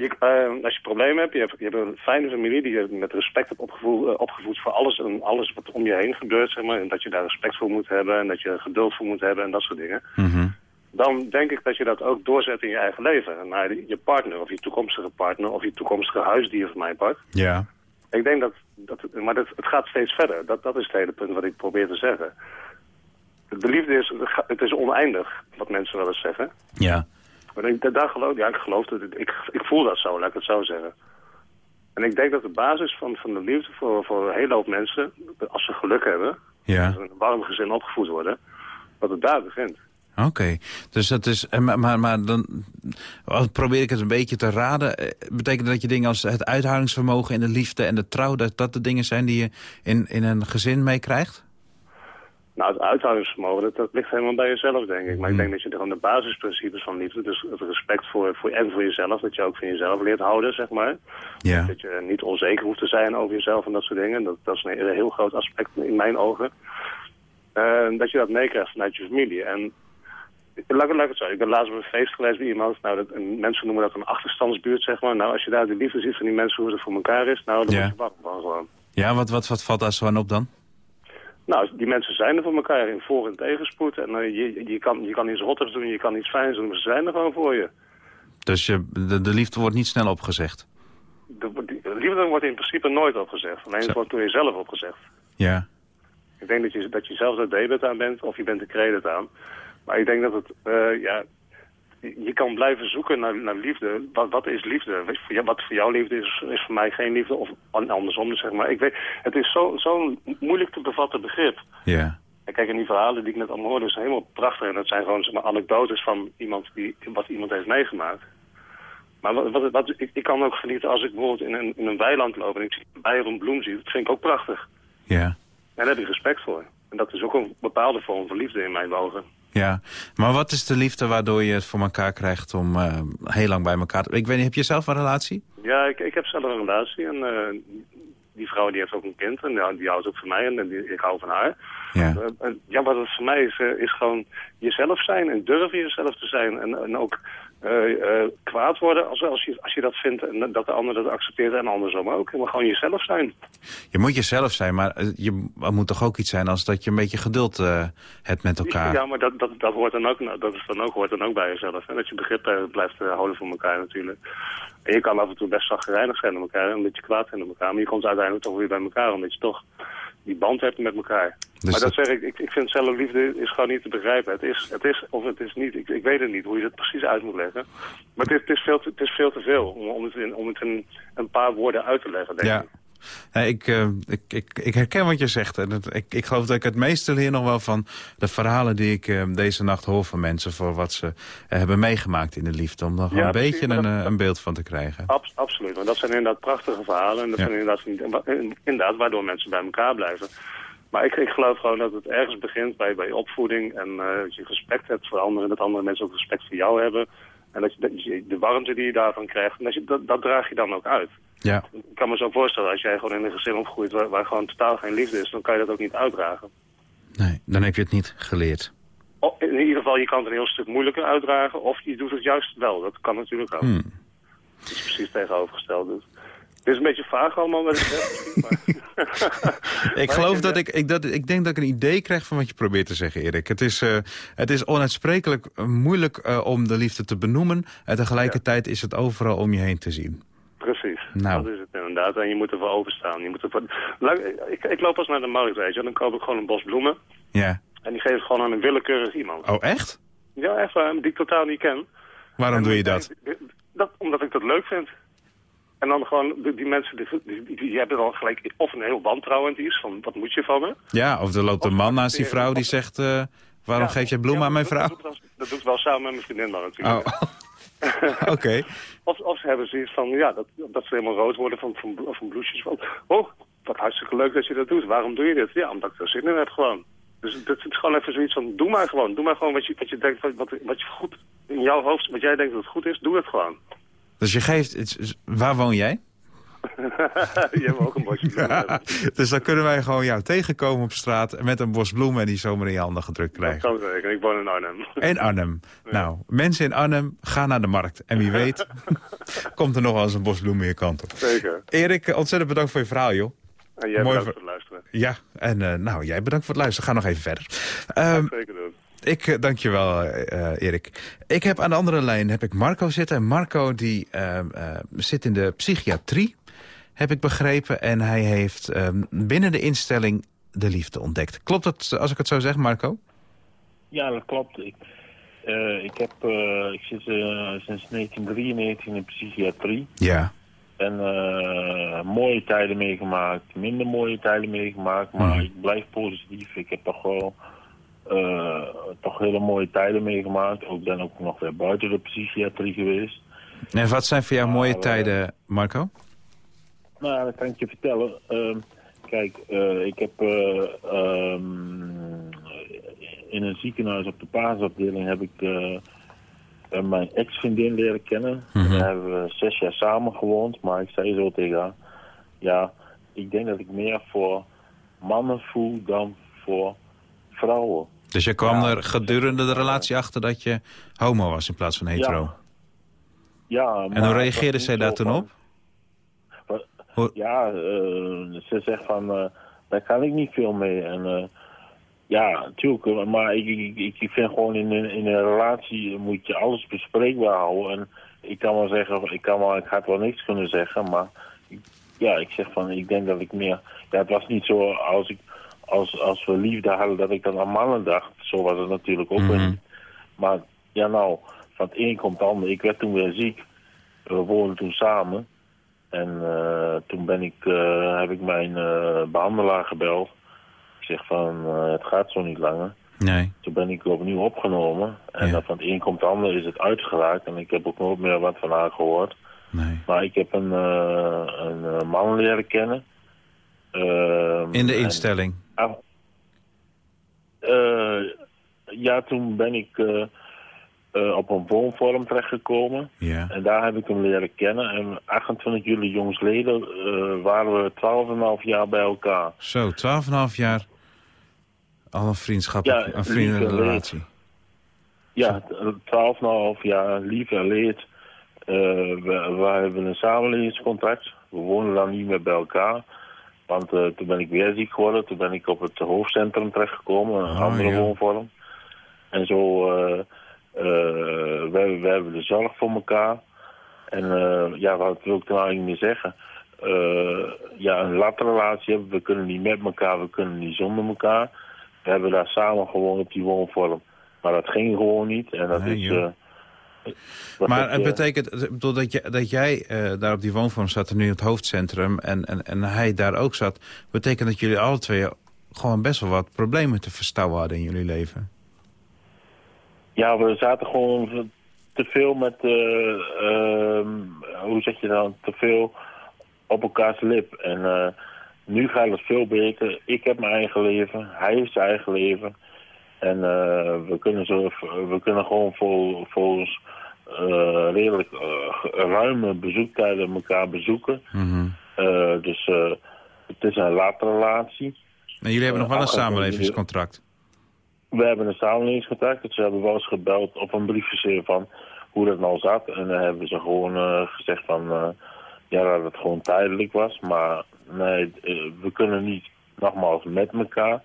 je, eh, als je problemen hebt, je hebt, je hebt een fijne familie die je met respect hebt opgevoed, eh, opgevoed voor alles en alles wat om je heen gebeurt, zeg maar. En dat je daar respect voor moet hebben en dat je geduld voor moet hebben en dat soort dingen.
Mhm.
Dan denk ik dat je dat ook doorzet in je eigen leven. En naar je partner of je toekomstige partner of je toekomstige huisdier van mijn part.
Ja,
Ik denk dat, dat maar dat, het gaat steeds verder. Dat, dat is het hele punt wat ik probeer te zeggen. De liefde is, het is oneindig, wat mensen wel eens zeggen.
ja.
Maar ik, daar geloof, ja, ik geloof dat, ik, ik voel dat zo, laat ik het zo zeggen. En ik denk dat de basis van, van de liefde voor, voor een hele hoop mensen, als ze geluk hebben,
Ja,
als ze in een warm gezin opgevoed worden, dat het daar begint.
Oké. Dus dat is... en Maar, maar, dan probeer ik het een beetje te raden. Eh, Betekent dat je dingen als het uithoudingsvermogen in de liefde en de trouw... dat dat de dingen zijn die je in, in een gezin meekrijgt?
Nou, het uithoudingsvermogen, dat, dat ligt helemaal bij jezelf, denk ik. Maar
Hmm.
ik denk dat je gewoon de basisprincipes van liefde, dus het respect voor, voor en voor jezelf, dat je ook van jezelf leert houden, zeg maar.
Ja,
Dat je niet onzeker hoeft te zijn over jezelf en dat soort dingen. Dat, dat is een, een heel groot aspect in mijn ogen. Eh, dat je dat meekrijgt vanuit je familie. En laat, het zo. Ik ben laatst op een feest geweest bij iemand. Nou, dat, en mensen noemen dat een achterstandsbuurt, zeg maar. Nou, als je daar de liefde ziet van die mensen, hoe het voor elkaar is, nou, dan
Ja.
word je warm van gewoon.
ja wat, wat, wat valt daar zo aan op dan?
Nou, die mensen zijn er voor elkaar in voor- en tegenspoed. En eh, je, je, kan, je kan iets rotters doen, je kan iets fijns doen, maar ze zijn er gewoon voor je.
Dus je, de, de liefde wordt niet snel opgezegd?
De, de, de liefde wordt in principe nooit opgezegd. Alleen het wordt door jezelf opgezegd.
Ja,
Ik denk dat je, dat je zelf er debet aan bent of je bent de credit aan. Maar ik denk dat het, eh, ja, je kan blijven zoeken naar, naar liefde. Wat, wat is liefde? Weet je, voor jou- Wat voor jou liefde is, is voor mij geen liefde. Of an- andersom, dus zeg maar. Ik weet, het is zo- zo'n moeilijk te bevatten begrip.
ja.
En kijk, en die verhalen die ik net allemaal hoorde, zijn helemaal prachtig. En dat zijn gewoon zeg maar, anekdotes van iemand die, wat iemand heeft meegemaakt. Maar wat, wat, wat- ik, ik kan ook genieten als ik bijvoorbeeld in een, in een weiland loop en ik zie een bij een bloem zie. Dat vind ik ook prachtig.
Ja,
En daar heb ik respect voor. En dat is ook een bepaalde vorm van liefde in mijn ogen.
ja. Maar wat is de liefde waardoor je het voor elkaar krijgt om eh, heel lang bij elkaar te... Ik weet niet, heb je zelf een relatie?
Ja, ik, ik heb zelf een relatie en eh, die vrouw die heeft ook een kind en die, die houdt ook van mij en die, ik hou van haar.
Ja,
Eh, en ja, wat het voor mij is, eh, is gewoon jezelf zijn en durven jezelf te zijn. En, en ook eh, eh, kwaad worden als, als, je, als je dat vindt en dat de ander dat accepteert en andersom ook. Maar gewoon jezelf zijn.
je moet jezelf zijn, maar eh, je, er moet toch ook iets zijn als dat je een beetje geduld eh, hebt met elkaar.
Ja, maar dat, dat, dat, hoort dan ook, dat is dan ook, hoort dan ook bij jezelf. En dat je begrip eh, blijft eh, houden voor elkaar natuurlijk. En je kan af en toe best zagrijnig zijn op elkaar en een beetje kwaad zijn op elkaar. Maar je komt uiteindelijk toch weer bij elkaar, omdat je toch die band hebt met elkaar.
Dus
maar dat,
dat-
zeg ik, ik, ik vind zelfliefde is gewoon niet te begrijpen. Het is, het is of het is niet. Ik, ik weet het niet hoe je het precies uit moet leggen. Maar het is, het is, veel, te, het is veel te veel om, om het, in, om het in een paar woorden uit te leggen, denk
Ja.
ik.
Ik, eh, ik, ik, ik herken wat je zegt. En het, ik, ik geloof dat ik het meeste leer nog wel van de verhalen die ik eh, deze nacht hoor van mensen... voor wat ze eh, hebben meegemaakt in de liefde. Om er gewoon
Ja,
een
precies,
beetje een,
dat-
een beeld van te krijgen.
Abs- absoluut, want dat zijn inderdaad prachtige verhalen. En dat
Ja.
zijn inderdaad, waardoor mensen bij elkaar blijven. Maar ik, ik geloof gewoon dat het ergens begint bij, bij opvoeding. En dat je respect hebt voor anderen. Dat andere mensen ook respect voor jou hebben. En dat je, dat je de warmte die je daarvan krijgt, en dat, je, dat, dat draag je dan ook uit.
Ja,
Ik kan me zo voorstellen, als jij gewoon in een gezin opgroeit waar, waar gewoon totaal geen liefde is, dan kan je dat ook niet uitdragen.
nee, dan heb je het niet geleerd.
O- in ieder geval, je kan het een heel stuk moeilijker uitdragen, of je doet het juist wel. Dat kan natuurlijk ook.
Hmm.
Het is precies tegenovergesteld. Dus. Het is een beetje vaag allemaal met het zeggen, maar...
Ik geloof dat ik, ik, dat, ik denk dat ik een idee krijg van wat je probeert te zeggen, Erik. Het is, eh, het is onuitsprekelijk eh, moeilijk eh, om de liefde te benoemen. En tegelijkertijd is het overal om je heen te zien.
Precies,
Nou.
dat is het inderdaad. En je moet ervoor openstaan. Je moet ervoor... Ik, ik loop pas naar de markt, weet je. Dan koop ik gewoon een bos bloemen.
Ja.
En die geef ik gewoon aan een willekeurig iemand.
Oh, echt?
Ja, echt waar, die ik totaal niet ken.
Waarom
En
doe je dat?
dat? Omdat ik dat leuk vind. En dan gewoon, die, mensen, die, die, die hebben dan gelijk of een heel wantrouwend iets, van wat moet je van me?
Ja, of er loopt een man naast die vrouw die zegt... eh, waarom
Ja,
geef jij bloemen
ja,
aan mijn vrouw?
Dat, doe ik wel- dat doe ik wel samen met mijn vriendin dan natuurlijk.
Oh, oké.
Of, of ze hebben zoiets van, ja, dat, dat ze helemaal rood worden van, van, van bloesjes. Van, oh, wat hartstikke leuk dat je dat doet. Waarom doe je dit? Ja, omdat ik er zin in heb gewoon. Dus dat is gewoon even zoiets van, doe maar gewoon. Doe maar gewoon wat je, wat je denkt, wat, wat, wat je goed in jouw hoofd, wat jij denkt dat het goed is, doe het gewoon.
Dus je geeft... Waar woon jij?
je hebt ook een bosje bloemen.
Dus dan kunnen wij gewoon jou tegenkomen op straat... met een bos bloemen en die zomaar in je handen gedrukt
Dat
krijgen.
kan zeker. Ik woon in Arnhem.
In Arnhem. Nou, mensen in Arnhem, ga naar de markt. En wie weet, komt er nog wel eens een bos bloemen je kant op.
Zeker.
Erik, ontzettend bedankt voor je verhaal, joh.
En jij
Mooi
bedankt voor het luisteren.
Ja, en eh, nou, jij bedankt voor het luisteren. Ga nog even verder. Ehm,
Zeker doen.
ik eh, dank je wel, eh, Erik. Ik heb aan de andere lijn heb ik Marco zitten. En Marco die ehm, eh, zit in de psychiatrie, heb ik begrepen. En hij heeft ehm, binnen de instelling de liefde ontdekt. Klopt dat als ik het zo zeg, Marco?
Ja, dat klopt. Ik, eh, ik, heb, eh, ik zit eh, sinds 1993 in psychiatrie.
Ja.
En mooie tijden meegemaakt, minder mooie tijden meegemaakt. Maar
Mhm.
ik blijf positief. Ik heb toch wel toch hele mooie tijden meegemaakt. Ik ben ook nog weer buiten de psychiatrie geweest.
En wat zijn voor jou mooie tijden, Marco?
Nou, dat kan ik je vertellen. Ehm, kijk, eh, ik heb eh, ehm, in een ziekenhuis op de paasafdeling heb ik eh, mijn ex-vriendin leren kennen.
Mhm.
Daar hebben we zes jaar samen gewoond, maar ik zei zo tegen haar, ja, ik denk dat ik meer voor mannen voel dan voor vrouwen.
Dus je kwam
Ja,
er gedurende de relatie achter dat je homo was in plaats van hetero.
Ja. Ja,
En hoe reageerde zij daar toen op?
Ja, eh, ze zegt van, eh, daar kan ik niet veel mee. En eh, ja, natuurlijk, maar ik, ik, ik vind gewoon in, een- in een relatie moet je alles bespreekbaar houden. En ik kan wel zeggen, ik, kan wel, ik had wel niks kunnen zeggen, maar ik- ja, ik zeg van, ik denk dat ik meer... Ja, het was niet zo als, ik, als, als we liefde hadden dat ik dan aan mannen dacht. Zo was het natuurlijk ook
Mhm.
niet. Maar ja, nou, van het een komt het ander. Ik werd toen weer ziek. We woonden toen samen. En eh, toen ben ik, eh, heb ik mijn eh, behandelaar gebeld. Ik zeg van, het gaat zo niet langer.
Nee.
Toen ben ik opnieuw opgenomen. En
Ja.
dan van het een komt het ander is het uitgeraakt. En ik heb ook nooit meer wat van haar gehoord.
nee.
Maar ik heb een, een man leren kennen. Ehm,
In de
en-
instelling.
Ah. Eh, ja, toen ben ik eh, eh, op een woonvorm terechtgekomen.
Ja.
En daar heb ik hem leren kennen. En 28 juli jongsleden eh waren we 12,5 jaar bij elkaar.
Zo, 12,5 jaar al een vriendschap,
Ja,
een vriendenrelatie.
Ja, 12,5 jaar lief en leed. Eh, we, we hebben een samenlevingscontract. We wonen dan niet meer bij elkaar. Want eh, toen ben ik weer ziek geworden. Toen ben ik op het hoofdcentrum terechtgekomen. Een
Oh,
andere
ja.
woonvorm. En zo, eh we, we hebben de zorg voor elkaar. En eh, ja, wat wil ik er nou eigenlijk mee zeggen? Eh, ja, een latrelatie hebben. We kunnen niet met elkaar, we kunnen niet zonder elkaar. We hebben daar samen gewoond op die woonvorm. Maar dat ging gewoon niet. En dat
Nee,
is...
Maar het betekent bedoel, dat, je, dat jij daar op die woonvorm zat en nu in het hoofdcentrum en, en, en hij daar ook zat, betekent dat jullie alle twee gewoon best wel wat problemen te verstouwen hadden in jullie leven.
Ja, we zaten gewoon te veel met, eh, ehm, hoe zeg je dan, te veel op elkaars lip. En eh, nu gaat het veel beter. Ik heb mijn eigen leven, hij heeft zijn eigen leven. En eh, we, kunnen zo, we kunnen gewoon vol, volgens redelijk eh, ruime bezoektijden elkaar bezoeken.
Mhm.
Dus het is een latere relatie.
En jullie hebben nog wel een samenlevingscontract.
We hebben een samenlevingscontact. Dus ze hebben wel eens gebeld of een brief geschreven van hoe dat nou zat. En dan hebben ze gewoon eh, gezegd van eh, ja, dat het gewoon tijdelijk was. Maar nee, eh, we kunnen niet nogmaals met elkaar.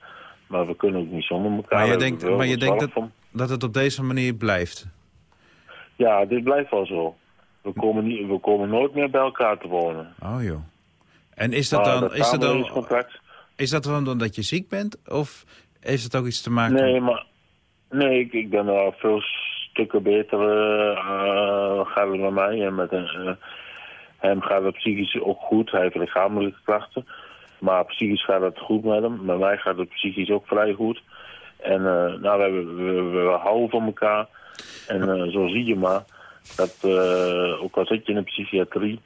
Maar we kunnen ook niet zonder elkaar.
Maar je denkt, maar je denkt dat,
van-
dat het op deze manier blijft?
Ja, dit blijft wel zo. We komen, niet, we komen nooit meer bij elkaar te wonen.
Oh joh. En is dat dan,
dat
is dat dan, is dat dan omdat je ziek bent? Of heeft het ook iets te maken
Nee, maar nee, ik, ik ben wel veel stukken beter uh, gaat het met mij. En met een, eh, Hem gaat het psychisch ook goed. Hij heeft lichamelijke klachten. Maar psychisch gaat het goed met hem. Met mij gaat het psychisch ook vrij goed. En eh, nou, we, we, houden van elkaar. En eh, zo zie je maar. Dat, eh, ook al zit je in de psychiatrie.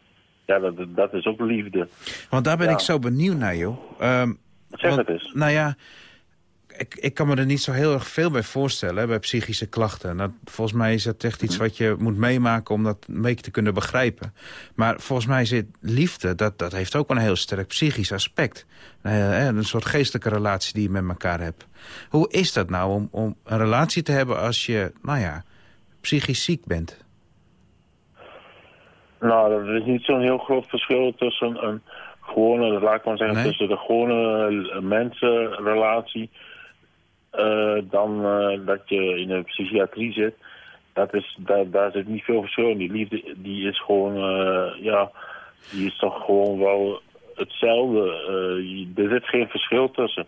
Ja, dat, dat is ook liefde.
Want daar ben
Ja.
ik zo benieuwd naar, joh. Ehm,
Zeg
want,
het eens.
Nou ja, ik, ik kan me er niet zo heel erg veel bij voorstellen, hè, bij psychische klachten. Dat, volgens mij is dat echt iets
Mhm.
wat je moet meemaken om dat een beetje te kunnen begrijpen. Maar volgens mij zit liefde, dat, dat heeft ook een heel sterk psychisch aspect. Eh, hè, een soort geestelijke relatie die je met elkaar hebt. Hoe is dat nou om, om een relatie te hebben als je, nou ja, psychisch ziek bent?
Nou, er is niet zo'n heel groot verschil tussen een gewone, laat ik maar zeggen,
Nee?
tussen de gewone eh, mensenrelatie dan eh, dat je in een psychiatrie zit. Dat is, daar, daar zit niet veel verschil in. Die liefde, die is gewoon, eh, ja, die is toch gewoon wel hetzelfde. Eh, er zit geen verschil tussen.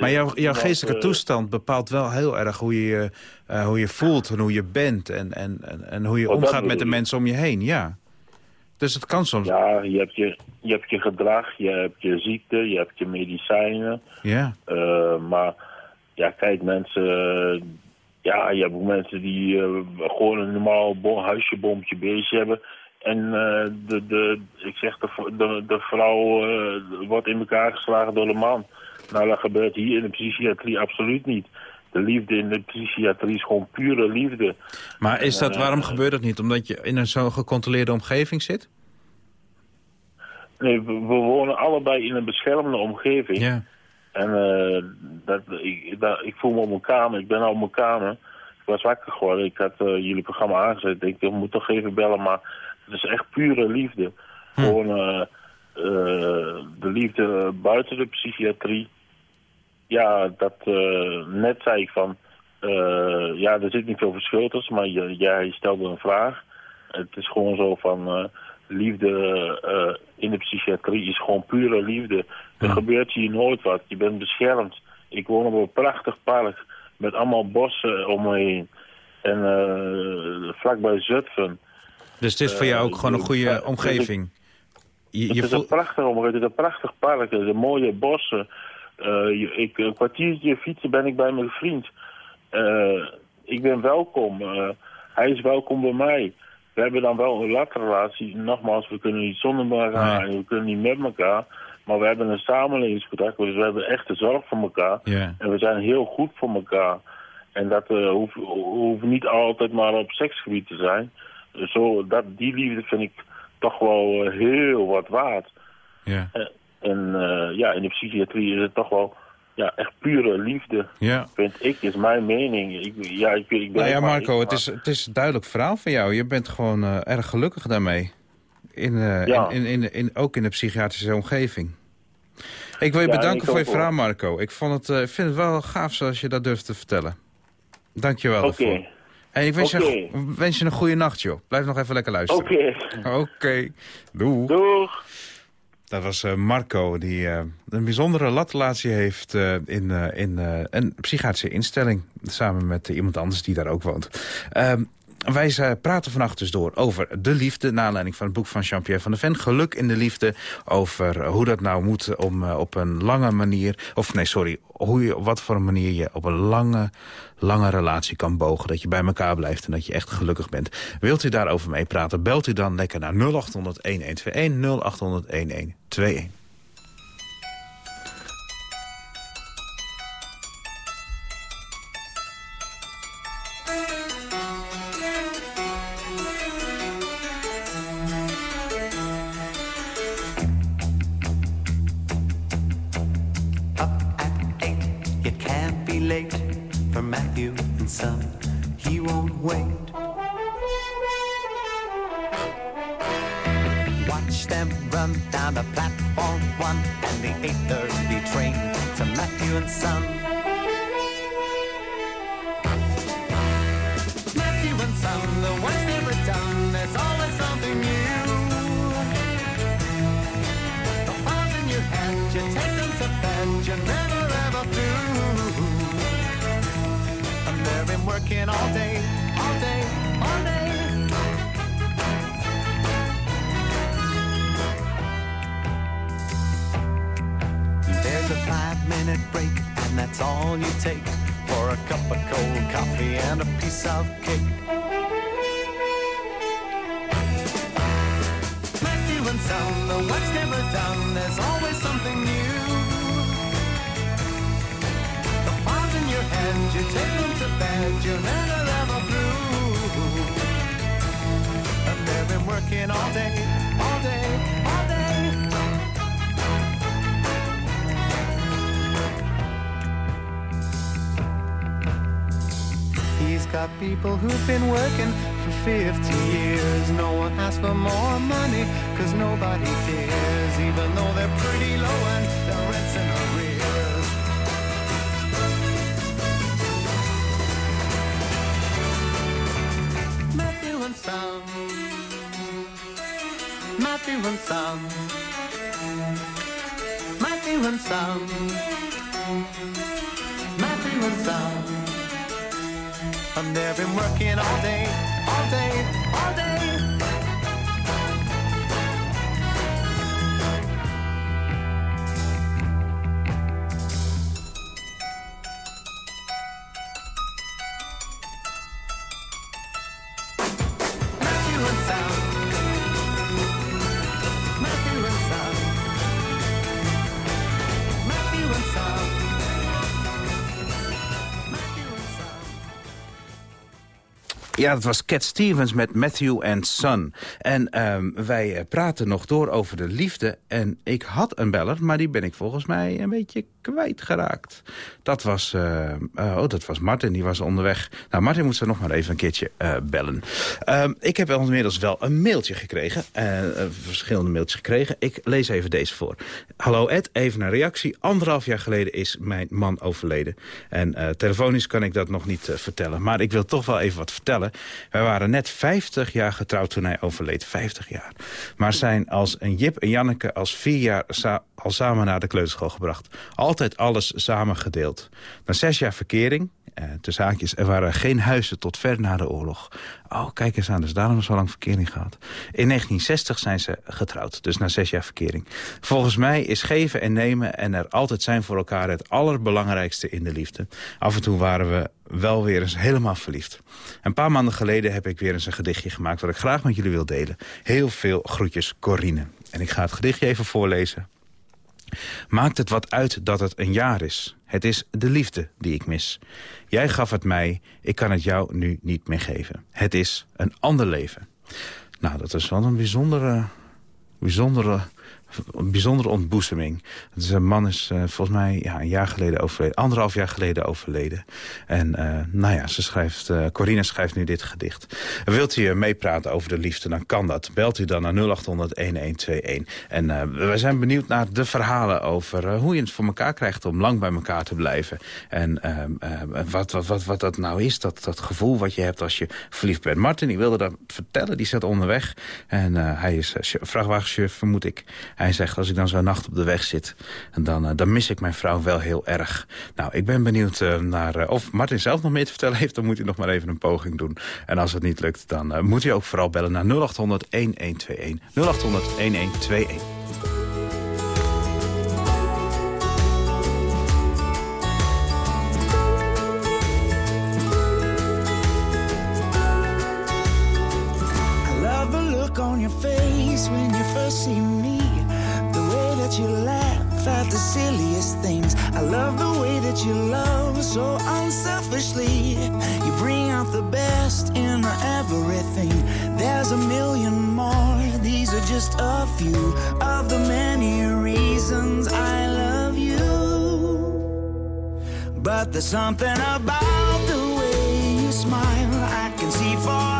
Maar jouw, jouw
Iemand,
geestelijke
eh,
toestand bepaalt wel heel erg hoe je, je, eh, hoe je voelt en hoe je bent... en, en, en, en hoe je
Oh,
omgaat met de mensen om je heen, ja. Dus het kan soms...
Ja, je hebt je, je hebt je gedrag, je hebt je ziekte, je hebt je medicijnen.
Ja.
Eh, maar ja, kijk, mensen... eh, ja, je hebt ook mensen die eh, gewoon een normaal bo- huisje, beestje hebben. En eh, de, de, ik zeg, de, de, de vrouw wordt in elkaar geslagen door de man. Nou, dat gebeurt hier in de psychiatrie absoluut niet. De liefde in de psychiatrie is gewoon pure liefde.
Maar is dat, waarom gebeurt dat niet? Omdat je in een zo gecontroleerde omgeving zit?
Nee, we, we wonen allebei in een beschermde omgeving.
Ja.
En eh, dat, ik, dat, ik voel me op mijn kamer. Ik ben al op mijn kamer. Ik was wakker geworden. Ik had eh, jullie programma aangezet. Ik denk, ik moet toch even bellen. Maar het is echt pure liefde. Gewoon eh, de liefde buiten de psychiatrie. Ja, dat net zei ik van... eh, ja, er zit niet veel verschil tussen. Maar jij stelde een vraag. Het is gewoon zo van... liefde in de psychiatrie is gewoon pure liefde. Er gebeurt hier nooit wat. Je bent beschermd. Ik woon op een prachtig park met allemaal bossen om me heen. En eh, vlakbij Zutphen.
Dus het is voor
Eh,
jou ook gewoon een goede
het is-
omgeving. Je,
Het
je
is
voelt-
een prachtig omgeving. Het is een prachtig park. Het is mooie bossen. Eh, ik, een kwartiertje fietsen ben ik bij mijn vriend. Eh, ik ben welkom. Eh, hij is welkom bij mij. We hebben dan wel een latrelatie. Nogmaals, we kunnen niet zonder elkaar en we kunnen niet met elkaar. Maar we hebben een samenlevingscontract. Dus we hebben echte zorg voor elkaar.
Ja.
En we zijn heel goed voor elkaar. En dat eh, hoeft, hoeft niet altijd maar op seksgebied te zijn. Zo, dat, die liefde vind ik toch wel eh, heel wat waard.
Ja.
Eh, En ja, in de psychiatrie is het toch wel ja, echt pure liefde.
Ja.
Vind ik, is mijn mening. Ik, ja, ik, ik ben
Nou ja,
maar
Marco, het is, het is een duidelijk verhaal van jou. Je bent gewoon erg gelukkig daarmee. In, eh,
Ja.
in, in, in, in- ook in de psychiatrische omgeving. Ik wil je
Ja,
bedanken voor je
hoor.
verhaal, Marco. Ik vond het, eh, vind het wel gaaf zoals je dat durft te vertellen. Dank je wel daarvoor. En ik wens, je, wens je een goede nacht, joh. Blijf nog even lekker luisteren.
Oké.
Oké. Doei.
Doeg.
Dat was eh, Marco, die een bijzondere latrelatie heeft in, in een psychiatrische instelling. Samen met iemand anders die daar ook woont. Wij eh, praten vannacht dus door over de liefde. Naar aanleiding van het boek van Jean-Pierre van der Ven. Geluk in de liefde. Over eh, hoe dat nou moet om eh, op een lange manier... Of nee, sorry. Hoe je, op wat voor een manier je op een lange, lange relatie kan bogen. Dat je bij elkaar blijft en dat je echt gelukkig bent. Wilt u daarover meepraten? Belt u dan lekker naar 0800 1121
to you're never ever through. And they've been working all day, all day, all day. He's got people who've been working for 50 years. No one asks for more money, cause nobody cares, even though they're pretty low and their rent's in arrears. Matthew and Son. Matthew and Son. Matthew and Son. Matthew and Son. And they've been working all day, all day, all day.
Ja, dat was Cat Stevens met Matthew and Son. En ehm, wij eh, praten nog door over de liefde. En ik had een beller, maar die ben ik volgens mij een beetje kwijtgeraakt. Dat was, eh, eh, oh, dat was Martin, die was onderweg. Nou, Martin moet ze nog maar even een keertje eh, bellen. Ehm, ik heb inmiddels wel een mailtje gekregen. verschillende mailtjes gekregen. Ik lees even deze voor. Hallo Ed, even een reactie. Anderhalf jaar geleden is mijn man overleden. En telefonisch kan ik dat nog niet vertellen. Maar ik wil toch wel even wat vertellen. Wij waren net 50 jaar getrouwd toen hij overleed. 50 jaar. Maar zijn als een Jip en Janneke als vier jaar al samen naar de kleuterschool gebracht. Altijd alles samen gedeeld. Na zes jaar verkering, eh, tussen haakjes, er waren geen huizen tot ver na de oorlog. Oh, kijk eens aan, dus daarom zo lang verkering gehad. In 1960 zijn ze getrouwd, dus na zes jaar verkering. Volgens mij is geven en nemen en er altijd zijn voor elkaar het allerbelangrijkste in de liefde. Af en toe waren we wel weer eens helemaal verliefd. Een paar maanden geleden heb ik weer eens een gedichtje gemaakt... wat ik graag met jullie wil delen. Heel veel groetjes, Corine. En ik ga het gedichtje even voorlezen. Maakt het wat uit dat het een jaar is? Het is de liefde die ik mis. Jij gaf het mij, ik kan het jou nu niet meer geven. Het is een ander leven. Nou, dat is wel een bijzondere, bijzondere, een bijzondere ontboezeming. Is een man is eh, volgens mij ja, een jaar geleden overleden, anderhalf jaar geleden overleden. En eh, nou ja, ze schrijft, eh Corina schrijft nu dit gedicht. Wilt u meepraten over de liefde, dan kan dat. Belt u dan naar 0800-1121. En wij zijn benieuwd naar de verhalen over hoe je het voor elkaar krijgt om lang bij elkaar te blijven. En wat, wat, wat, wat dat nou is, dat, dat gevoel wat je hebt als je verliefd bent. Martin, die wilde dat vertellen, die zat onderweg. En hij is uh, vrachtwagenchauffeur, vermoed ik. Zegt, als ik dan zo'n nacht op de weg zit, dan, uh, dan mis ik mijn vrouw wel heel erg. Nou, ik ben benieuwd uh, naar uh, of Martin zelf nog meer te vertellen heeft. Dan moet hij nog maar even een poging doen. En als het niet lukt, dan moet hij ook vooral bellen naar 0800 1121.
So unselfishly. You bring out the best in everything. There's a million more. These are just a few of the many reasons I love you. But there's something about the way you smile. I can see forever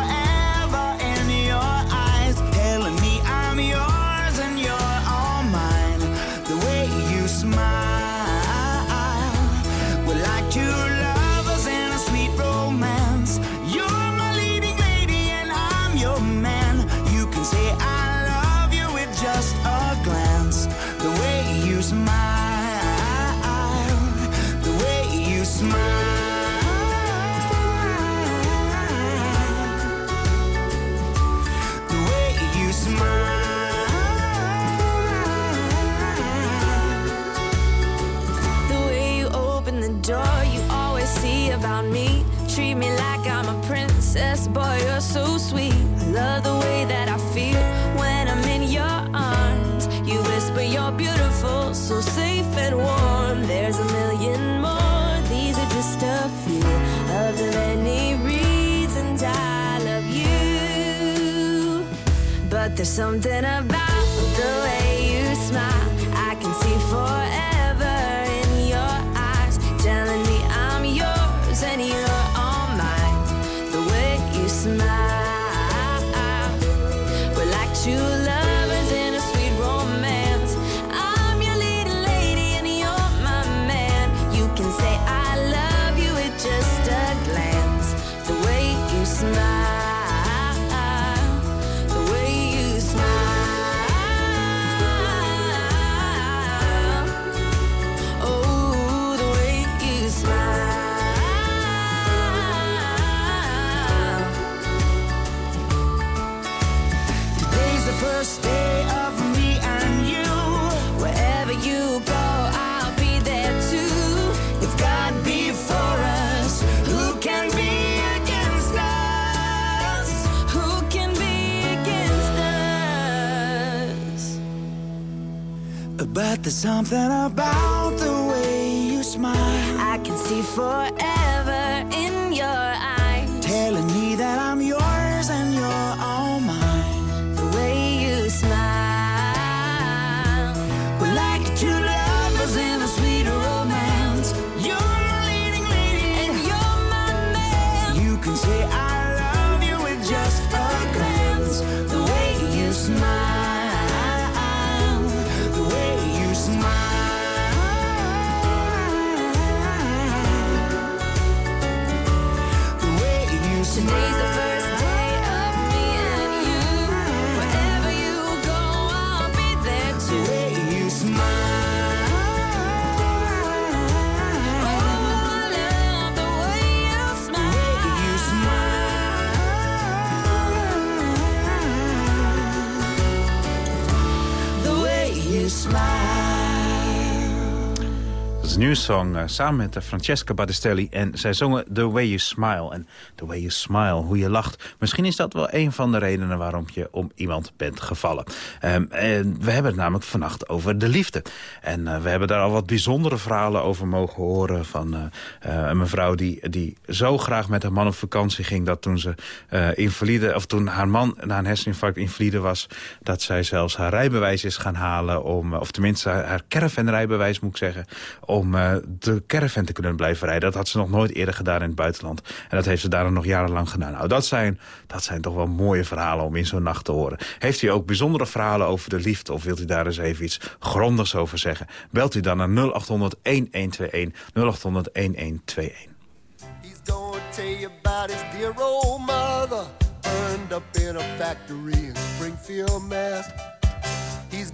there's something about
something about the way you smile,
I can see forever
Nieuwe song eh, samen met eh, Francesca Battistelli. En zij zongen The Way You Smile. En The Way You Smile, hoe je lacht. Misschien is dat wel een van de redenen waarom je om iemand bent gevallen. Ehm, en we hebben het namelijk vannacht over de liefde. En eh, we hebben daar al wat bijzondere verhalen over mogen horen... van een mevrouw die, die zo graag met haar man op vakantie ging... dat toen ze invalide, of toen haar man na een herseninfarct invalide was... dat zij zelfs haar rijbewijs is gaan halen om... of tenminste haar, haar caravanrijbewijs moet ik zeggen... om eh, de caravan te kunnen blijven rijden. Dat had ze nog nooit eerder gedaan in het buitenland. En dat heeft ze daarna nog jarenlang gedaan. Nou, dat zijn, dat zijn toch wel mooie verhalen om in zo'n nacht te horen. Heeft u ook bijzondere verhalen over de liefde... of wilt u daar eens even iets grondigs over zeggen? Belt u dan naar 0800-1121, 0800-1121.
He's gonna tell you about his dear old mother, burned up in a factory in Springfield. He's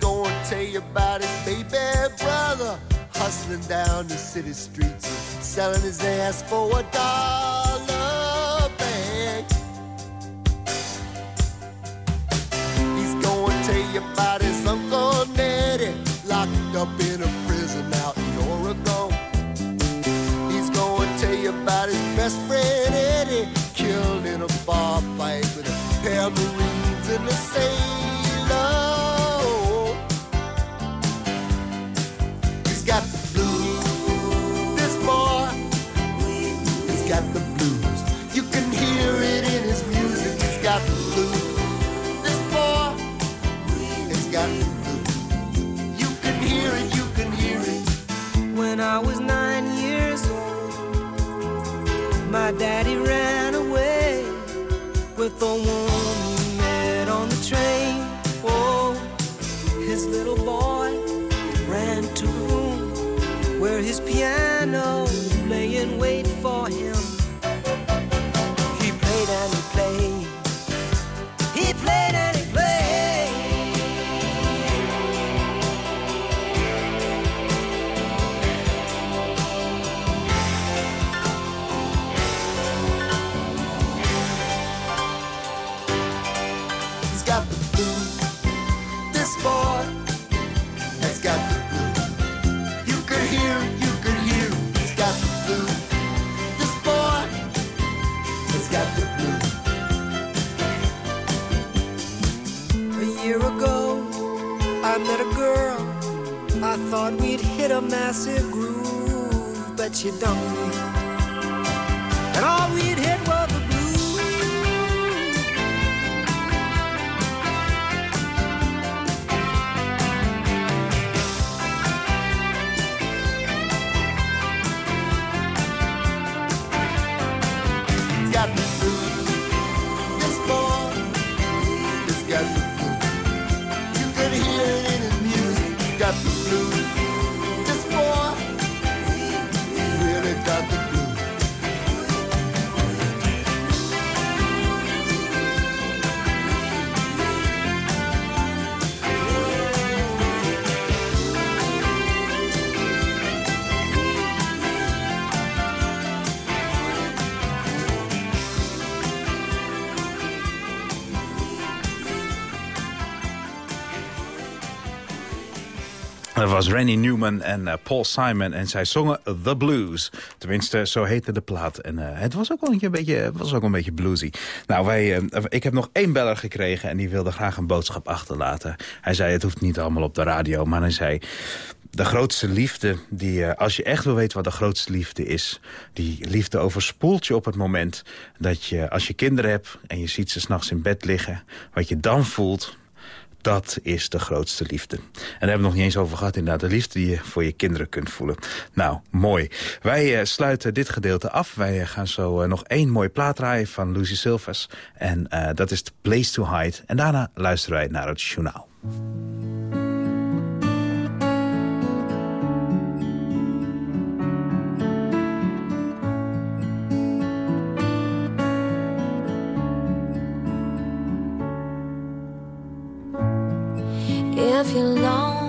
tell you about his baby brother, hustling down the city streets and selling his ass for a dollar bag. He's gonna tell you about his uncle Nettie, locked up in a prison out in Oregon. He's gonna tell you about his best friend Eddie, killed in a bar
my daddy ran away with a woman he met on the train. Oh, his little
don't was
Randy Newman en eh, Paul Simon en zij zongen The Blues. Tenminste, zo heette de plaat. En eh, het was ook wel een beetje, was ook een beetje bluesy. Nou, wij, eh, ik heb nog één beller gekregen en die wilde graag een boodschap achterlaten. Hij zei, het hoeft niet allemaal op de radio, maar hij zei... De grootste liefde, die, als je echt wil weten wat de grootste liefde is... die liefde overspoelt je op het moment dat je, als je kinderen hebt... en je ziet ze s'nachts in bed liggen, wat je dan voelt... Dat is de grootste liefde. En daar hebben we nog niet eens over gehad, inderdaad. De liefde die je voor je kinderen kunt voelen. Nou, mooi. Wij eh, sluiten dit gedeelte af. Wij eh, gaan zo eh, nog één mooie plaat draaien van Lucy Silvers. En dat is The Place to Hide. En daarna luisteren wij naar het journaal.
I feel lonely.